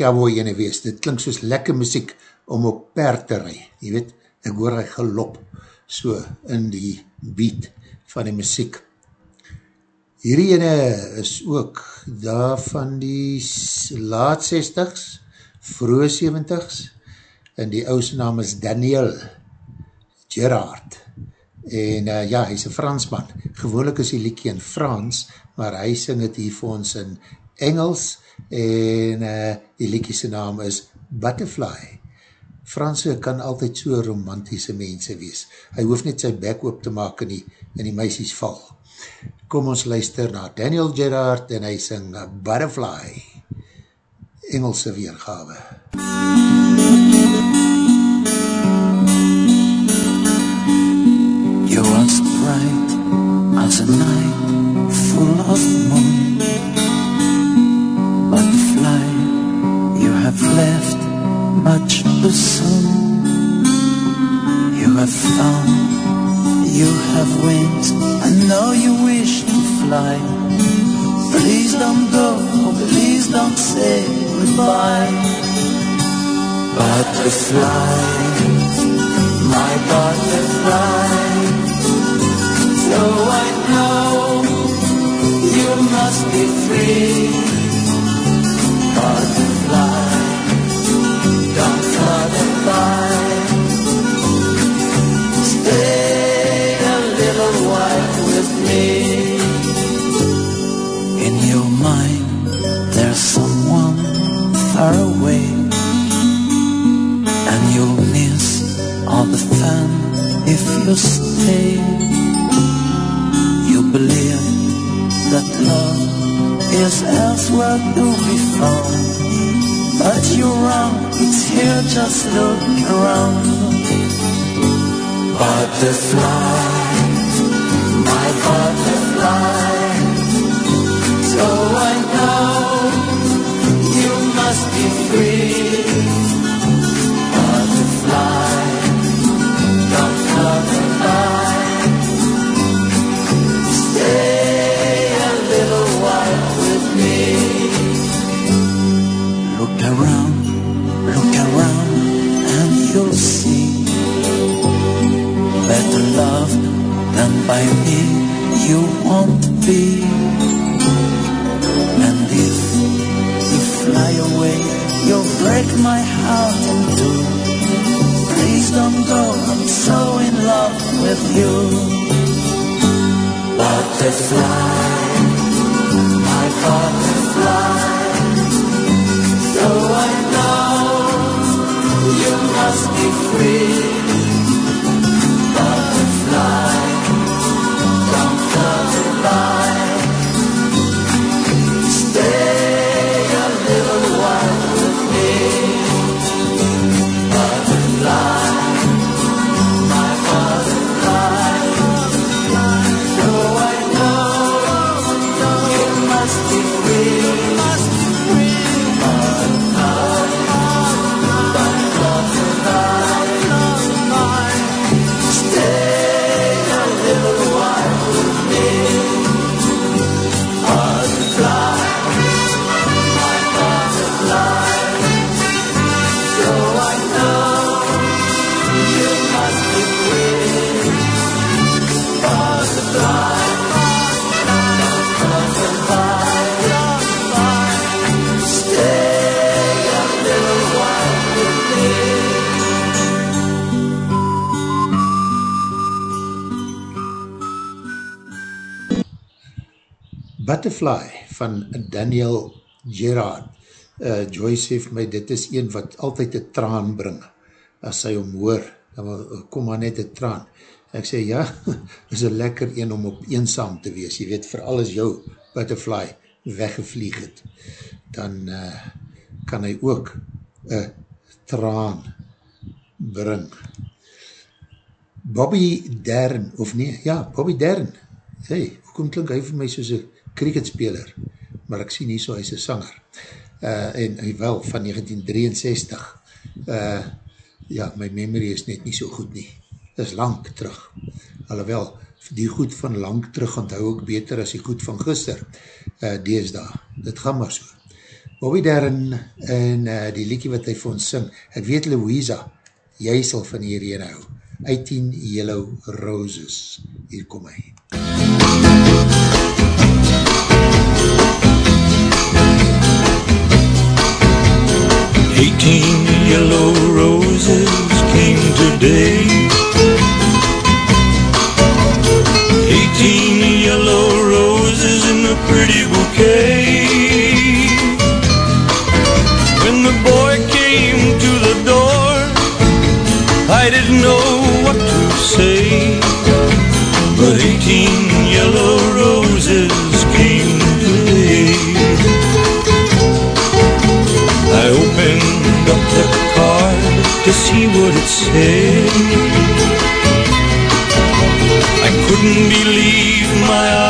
cowboy ene wees, dit klink soos lekker muziek om op perd te rij, jy weet, ek hoor hy gelop, so in die beat van die muziek. Hierdie ene is ook daar van die laat 60s, vroeg 70s, en die ouse naam is Daniel Gerard, en uh, ja, hy is een Fransman, gewoonlik is die liekie in Frans, maar hy sing het hier vir ons in Engels, en uh, die liekie sy naam is Butterfly. Franse kan altyd so romantische mense wees. Hy hoef net sy bek oop te maak en die, en die meisies val. Kom ons luister na Daniel Gerard en hy sing uh, Butterfly. Engelse weergawe. You are as bright as a night full of moon. Have left much too soon. You have found, you have wings. I know you wish to fly. Please don't go, please don't say goodbye. Butterfly my butterfly. So I know you must be free. If you believe that love is elsewhere to be found, but you're wrong. It's here. Just look around. Butterfly, my Butterfly van Daniel Gerard. Uh, Joyce sê vir my, dit is een wat altyd een traan bring. As sy om hoor, kom maar net een traan. Ek sê, ja, is een lekker een om op eenzaam te wees. Je weet, vir alles jou butterfly weggevlieg het, dan uh, kan hy ook een traan bring. Bobby Dern, of nee, ja, Bobby Dern, hey, hoekom klink hy vir my soos een cricketspeler, maar ek sien nie so, hy is een sanger, uh, en hy wel, van 1963, uh, ja, my memory is net nie so goed nie, is lang terug, alhoewel, die goed van lang terug onthou ook beter as die goed van gister, uh, deesda, dit gaan maar so. Bobby Darren en uh, die liekie wat hy vir ons sing, ek weet Louisa, jy sal van hierheen hou, 18 Yellow Roses, hier kom hy. Eighteen yellow roses came today. Eighteen yellow roses in a pretty bouquet. When the boy came to the door, I didn't know what to say. But eighteen yellow to see what it said. I couldn't believe my eyes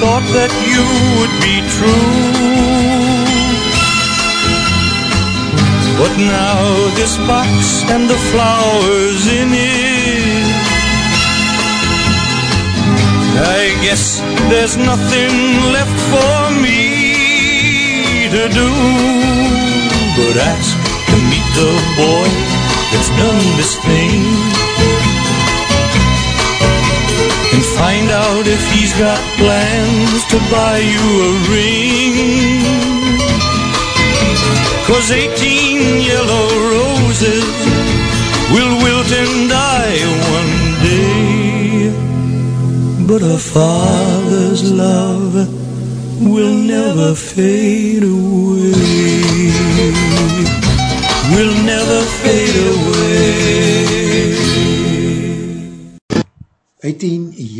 thought that you would be true. But now this box and the flowers in it. I guess there's nothing left for me to do but ask to meet the boy that's done this thing find out if he's got plans to buy you a ring. Cause 18 yellow roses will wilt and die one day, but a father's love will never fade away. Will never fade away.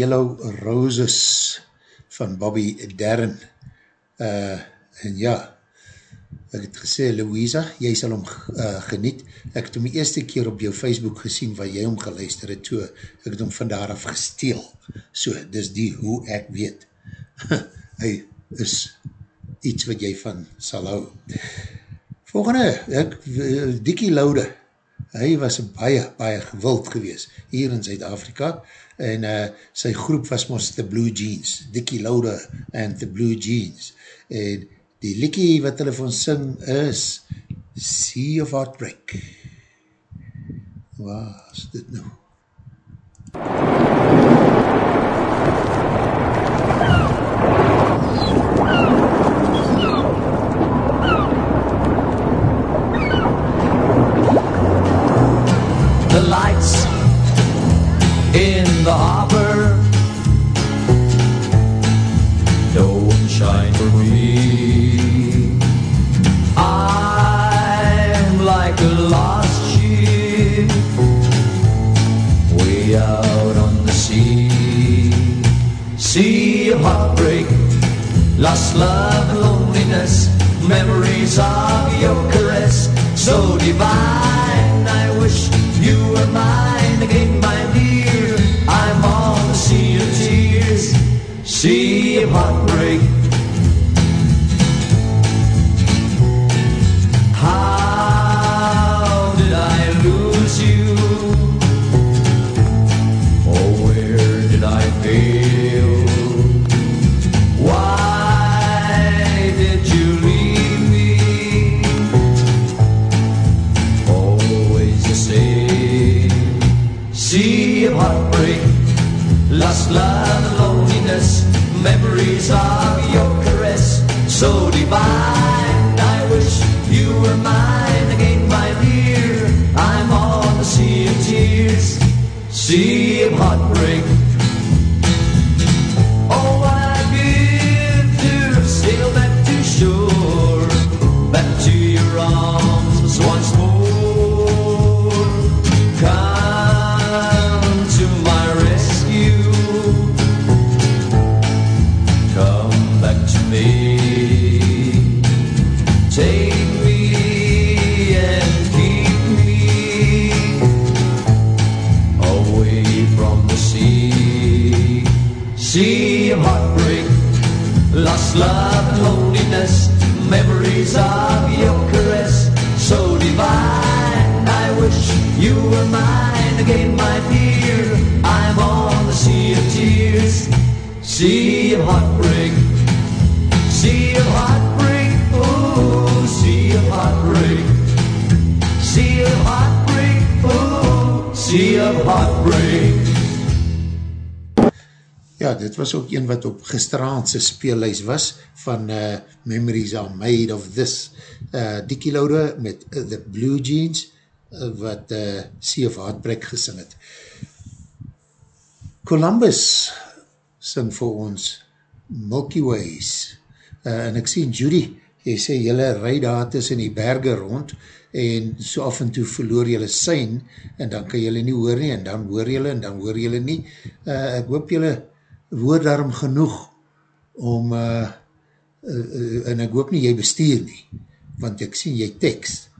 Yellow Roses van Bobby Darren. Uh, en ja, ek het gesê, Louisa, jy sal hom uh, geniet. Ek het hom die eerste keer op jou Facebook gesien waar jy hom geluister het, so ek het hom van daar af gesteel. So, dis die hoe ek weet. Hy is iets wat jy van sal hou. Volgende, ek, Dickie Laude, hy was baie, baie gewild gewees hier in Zuid-Afrika en uh, sy groep was mos The Blue Jeans, Dickie Laude and The Blue Jeans en die liekie wat hulle van sing is Sea of Heartbreak waar is dit nou? the the harbor don't shine for me. I'm like a lost ship way out on the sea. Sea of heartbreak, lost love, and loneliness, memories of your caress, so divine. I wish you were mine again, sea of sea of heartbreak. Dit was ook een wat op gisteraandse speellijst was van uh, Memories Are Made of This. Uh, Dickie Laude met uh, The Blue Jeans uh, wat uh, Sea of Heartbreak gesing het. Columbus sing vir ons Milky Ways. Uh, en ek sien Judy, jy sê jylle rijd daar tussen die berge rond en so af en toe verloor jylle sein en dan kan jylle nie hoor nie en dan hoor jylle en dan hoor jylle nie. Uh, ek hoop jylle woord daarom genoeg om uh, uh, uh, en ek hoop nie jy bestuur nie want ek sien jy tekst.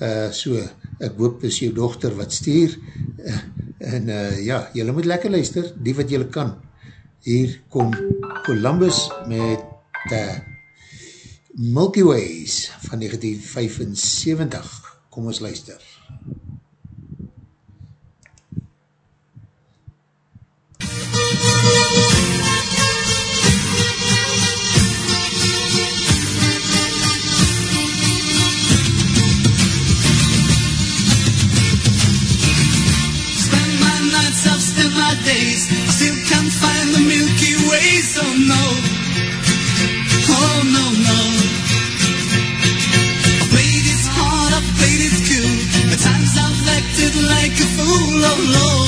Uh, so ek hoop is jou dochter wat stuur uh, en uh, ja, jylle moet lekker luister die wat jylle kan. Hier kom Columbus met uh, Milky Ways van 1975 kom ons luister. Spend Oh no, no. I played it hard, I played it cool. Times I've acted like a fool, oh Lord.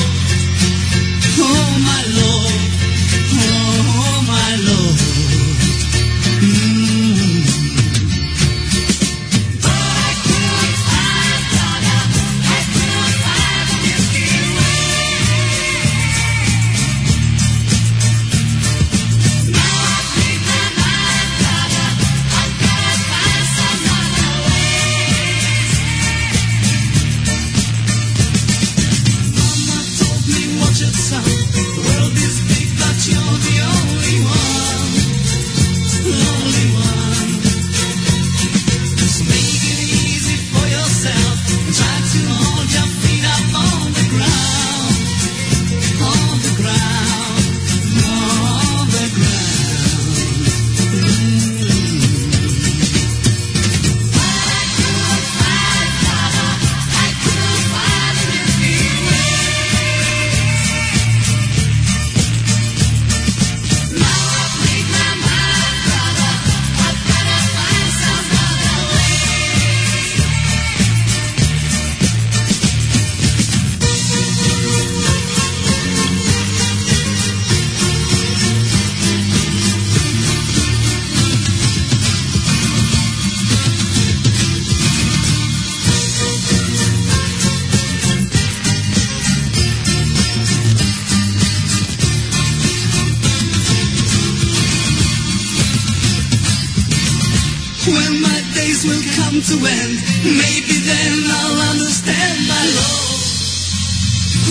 Come to end, maybe then I'll understand my love.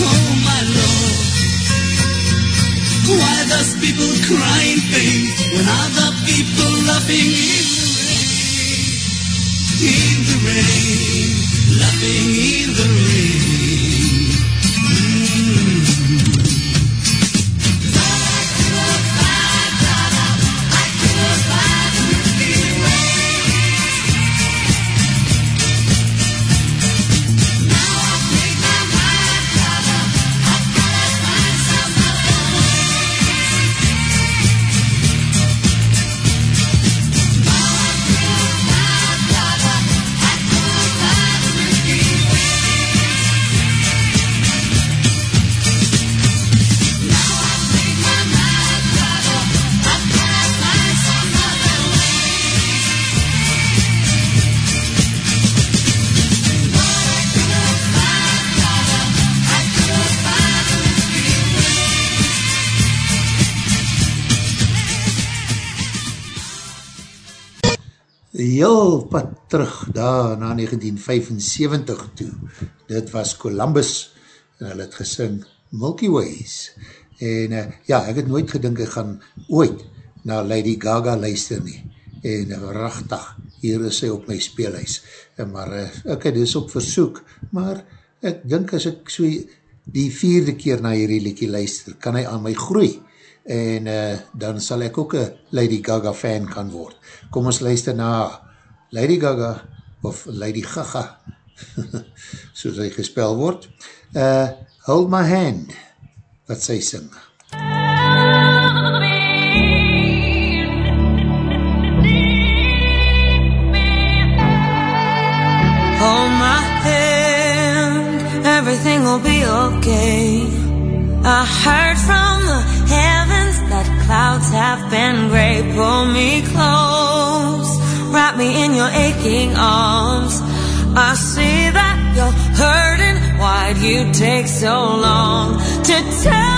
Oh my love. Why does people cry in pain when other people laughing in the rain? In the rain, laughing in the rain. Mm. Terug daar na 1975 toe. Dit was Columbus en hulle het gesing Milky Ways. En uh, ja, ek het nooit gedink ek gaan ooit na Lady Gaga luister nie. En uh, rachtig, hier is sy op my speelhuis. En maar uh, ek het dus op versoek, maar ek dink as ek so die vierde keer na hierdie liekie luister, kan hy aan my groei en uh, dan sal ek ook een Lady Gaga fan kan word. Kom ons luister na Lady Gaga of Lady Gaga soos hy gespel word. Uh, hold my hand wat sy sing. Hold my hand, everything will be okay. I heard from the heavens that clouds have been gray. Pull me close, wrap me in your aching arms. I see that you're hurting. Why'd you take so long to tell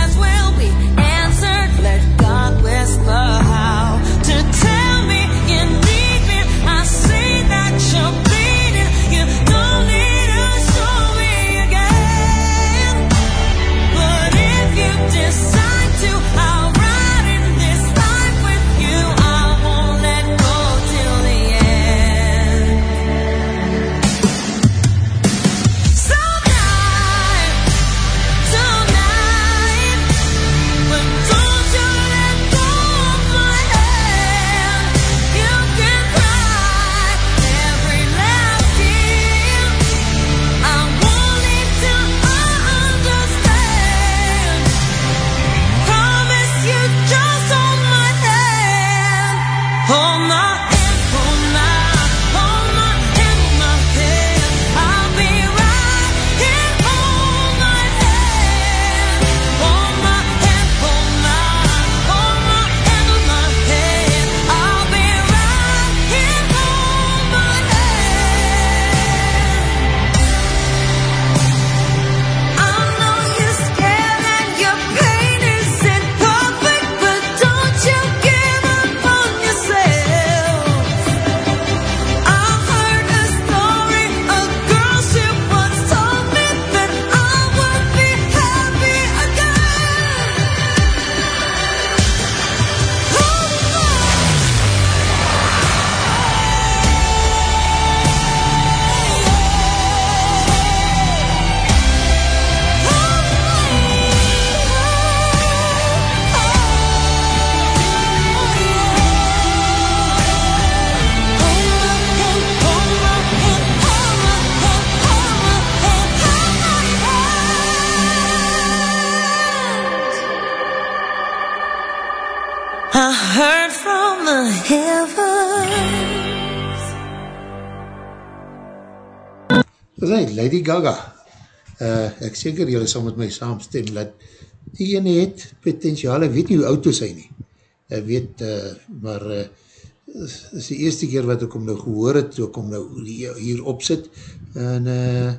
Lady Gaga. Uh, ek seker jylle sal met my saamstem, dat die ene het potentiaal, ek weet nie hoe oud is hy nie. Ek weet, uh, maar uh, is, die eerste keer wat ek hom nou gehoor het, toe ek hom nou hier, hier opsit, en uh,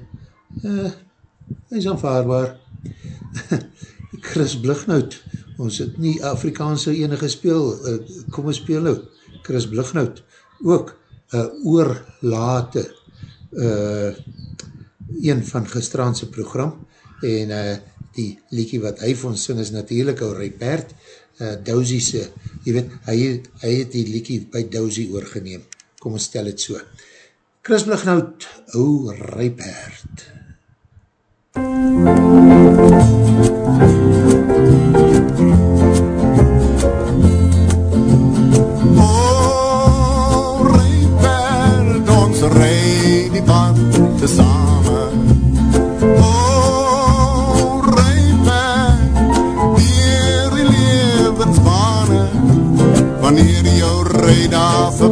uh, hy is aanvaarbaar. Chris Blighnout, ons het nie Afrikaanse enige speel, uh, kom ons speel nou, Chris Blighnout, ook uh, oorlate uh, een van gistraanse program, en uh, die liedje wat hy vir ons sing is natuurlijk al Rupert, uh, Dousie se, jy weet, hy, hy het die liekie by Dousie oorgeneem. Kom ons stel het so. Chris Blignout, ou Rijpaard. Oh, Rijpaard, ons rij die pad tezamen. Oh, Made of.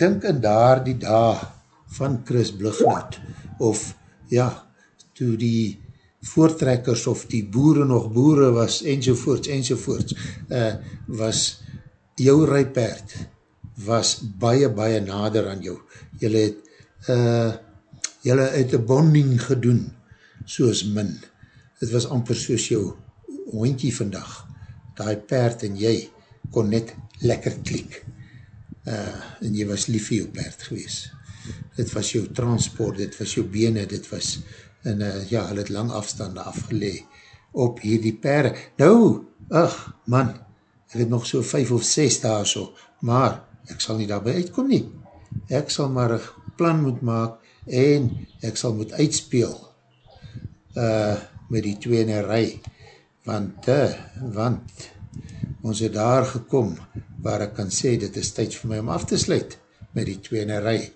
Dink in daar die dag van Chris Blighnout, of ja, toe die voortrekkers of die boere nog boere was, enzovoorts, enzovoorts, uh, was jou rijpaard, was baie, baie nader aan jou. Julle het, uh, julle het een bonding gedoen, soos min. Het was amper soos jou hondje vandag. Die paard en jy kon net lekker klik uh, en jy was lief vir jou perd gewees. Dit was jou transport, dit was jou bene, dit was, en uh, ja, hulle het lang afstande afgelee op hierdie perde. Nou, ach, man, ek het nog so vijf of ses daar so, maar ek sal nie daarby uitkom nie. Ek sal maar een plan moet maak en ek sal moet uitspeel uh, met die twee in een rij, want, uh, want, ons het daar gekom, waar ek kan sê, dit is tyd vir my om af te sluit, met die twee in een rij.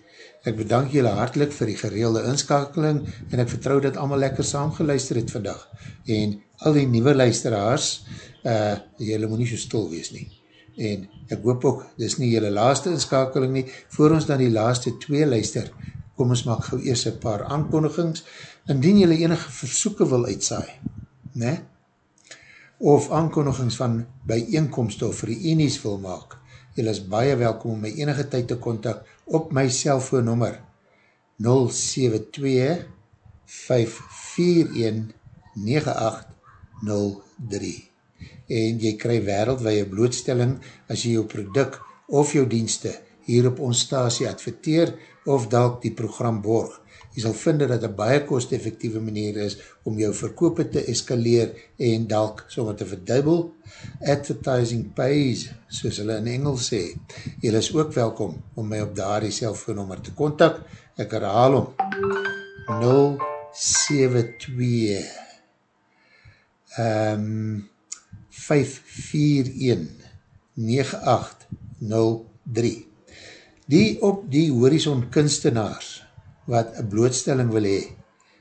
Ek bedank julle hartelijk vir die gereelde inskakeling, en ek vertrouw dat allemaal lekker saamgeluister het vandag. En al die nieuwe luisteraars, uh, julle moet nie so stil wees nie. En ek hoop ook, dit is nie julle laaste inskakeling nie, voor ons dan die laaste twee luister, kom ons maak gauw eers een paar aankondigings, indien julle enige versoeken wil uitsaai, ne? Of aankondigings van bijeenkomste of reenies wil maak, julle is baie welkom om my enige tyd te kontak op my cellfoonnummer 072-541-9803 en jy krij wereldwee blootstelling as jy jou product of jou dienste hier op ons stasie adverteer of dalk die program borg. Jy sal vind dat het een baie kost-effectieve manier is om jou verkoop te eskaleer en dalk sommer te verdubbel. Advertising pays, soos hulle in Engels sê. Jy is ook welkom om my op daar die selfoonnummer te kontak. Ek herhaal om 072 um, 541 9803 Die op die horizon kunstenaars wat een blootstelling wil hee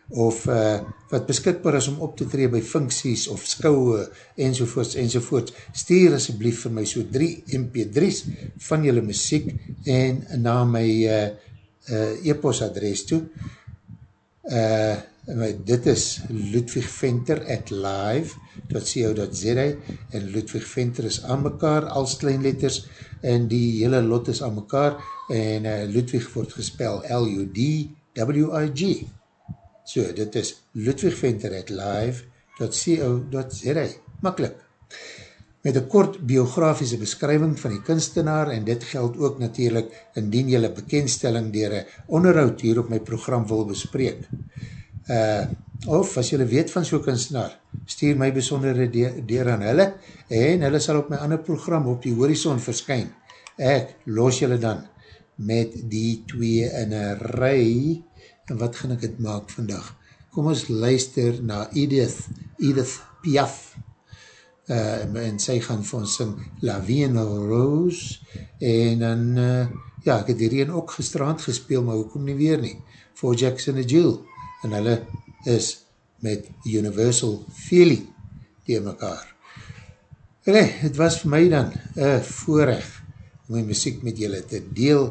of uh, wat beskikbaar is om op te tree by funksies of skouwe enzovoorts enzovoorts, stuur asjeblief vir my so 3 mp3's van julle muziek en na my uh, uh, e-post adres toe. Uh, dit is Ludwig Venter at live.co.za en Ludwig Venter is aan mekaar, als kleinletters. En die hele lot is aan mekaar. En uh, Ludwig word gespel L-U-D-W-I-G so dit is Ludwig Venter at live.co.za makkelijk met een kort biografiese beskrywing van die kunstenaar en dit geld ook natuurlijk indien jylle bekendstelling dier een onderhoud hier op my program wil bespreek uh, of as jylle weet van so'n kunstenaar, stuur my besondere deur aan hulle, en hulle sal op my ander program op die horizon verskyn. Ek los jylle dan met die twee in een rij, en wat gaan ek het maak vandag? Kom ons luister na Edith, Edith Piaf, uh, en sy gaan vir ons sing La Vie en Rose, en dan, uh, ja, ek het hierheen ook gestraand gespeel, maar hoekom nie weer nie, voor Jackson en Jill, en hulle is met Universal Feeling die mekaar. Oké, het was vir my dan een voorrecht om my muziek met julle te deel.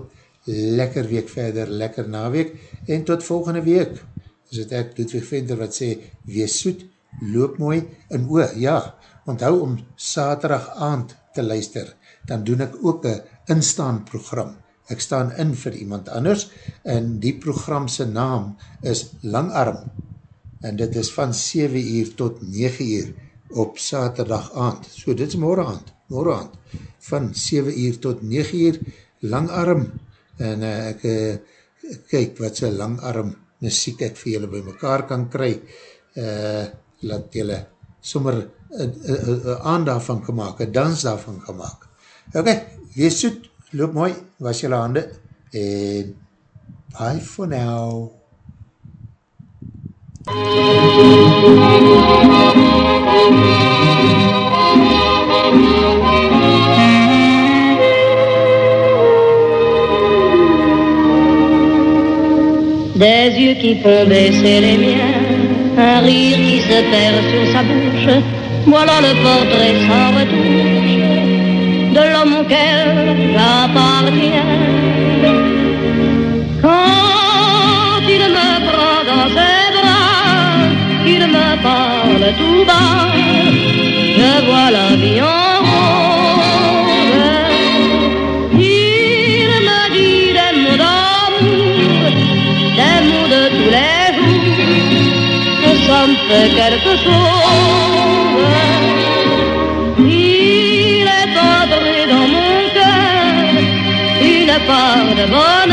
Lekker week verder, lekker naweek en tot volgende week. Is het ek Ludwig Venter wat sê, wees soet, loop mooi en o, ja, onthou om saterdag aand te luister, dan doen ek ook een instaan program ek staan in vir iemand anders, en die programse naam is Langarm, en dit is van 7 uur tot 9 uur op saterdag aand, so dit is morgen aand, morgen aand, van 7 uur tot 9 uur, Langarm, en uh, ek uh, kyk wat sy Langarm muziek ek vir julle by mekaar kan kry, uh, laat julle sommer een aand daarvan gemaakt, een dans daarvan gemaakt. Ok, wees soet, loop mooi, was jylle hande, en bye for now. Des yeux qui font baisser les miens, un rire qui se perd sur sa bouche, voilà le portrait sans retouche de l'homme auquel j'appartiens. Quand il me prend dans ses bras, il me parle tout bas, je vois la vie en rose. Il me dit des mots d'amour, des mots de tous les jours, que ça me fait quelque chose. Born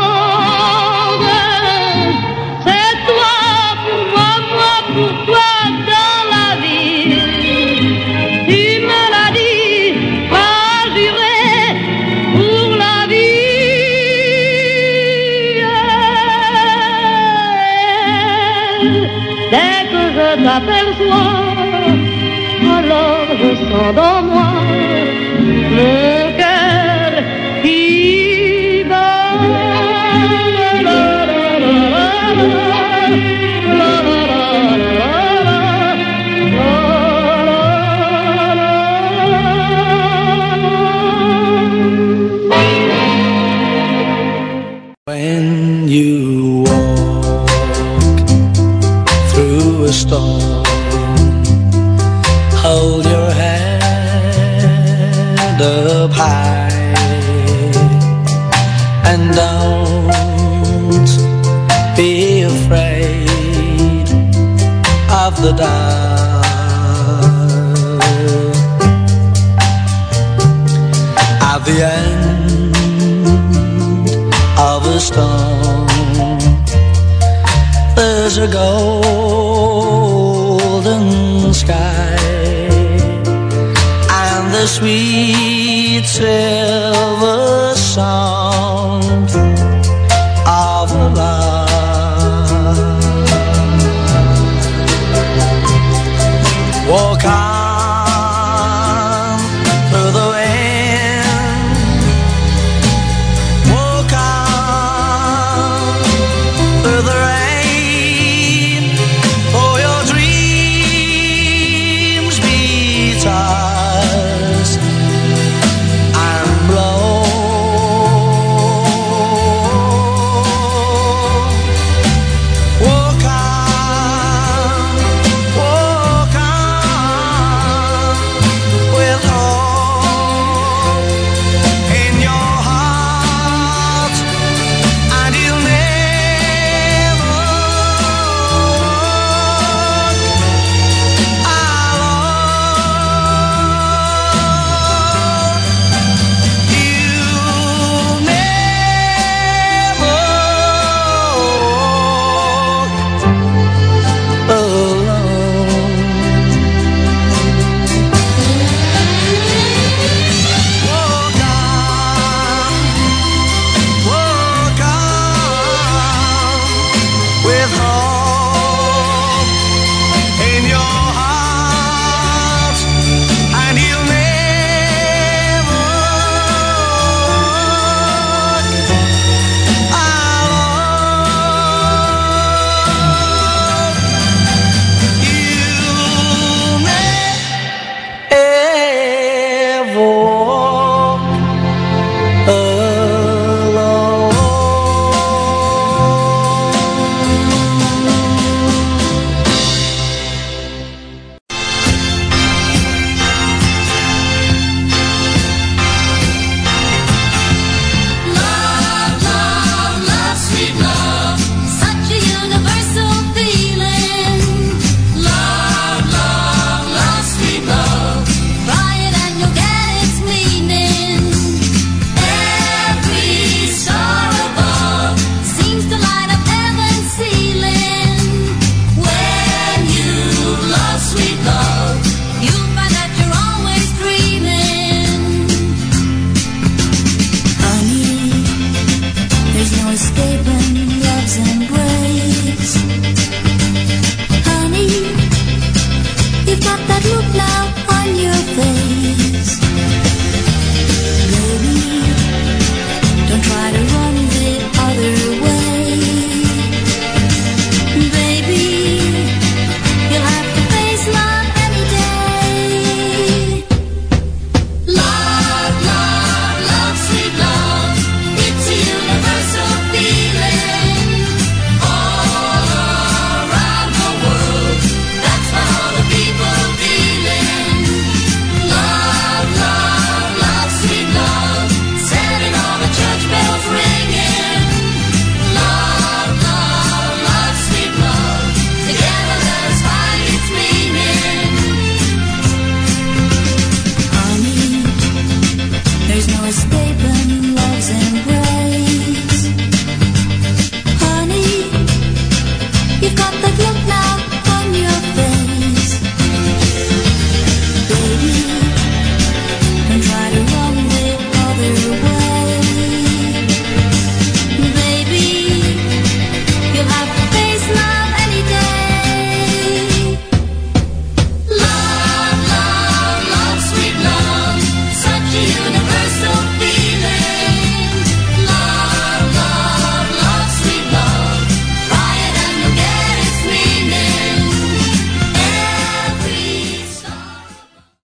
m'appelle joie, alors je sens dans moi cœur qui. ser.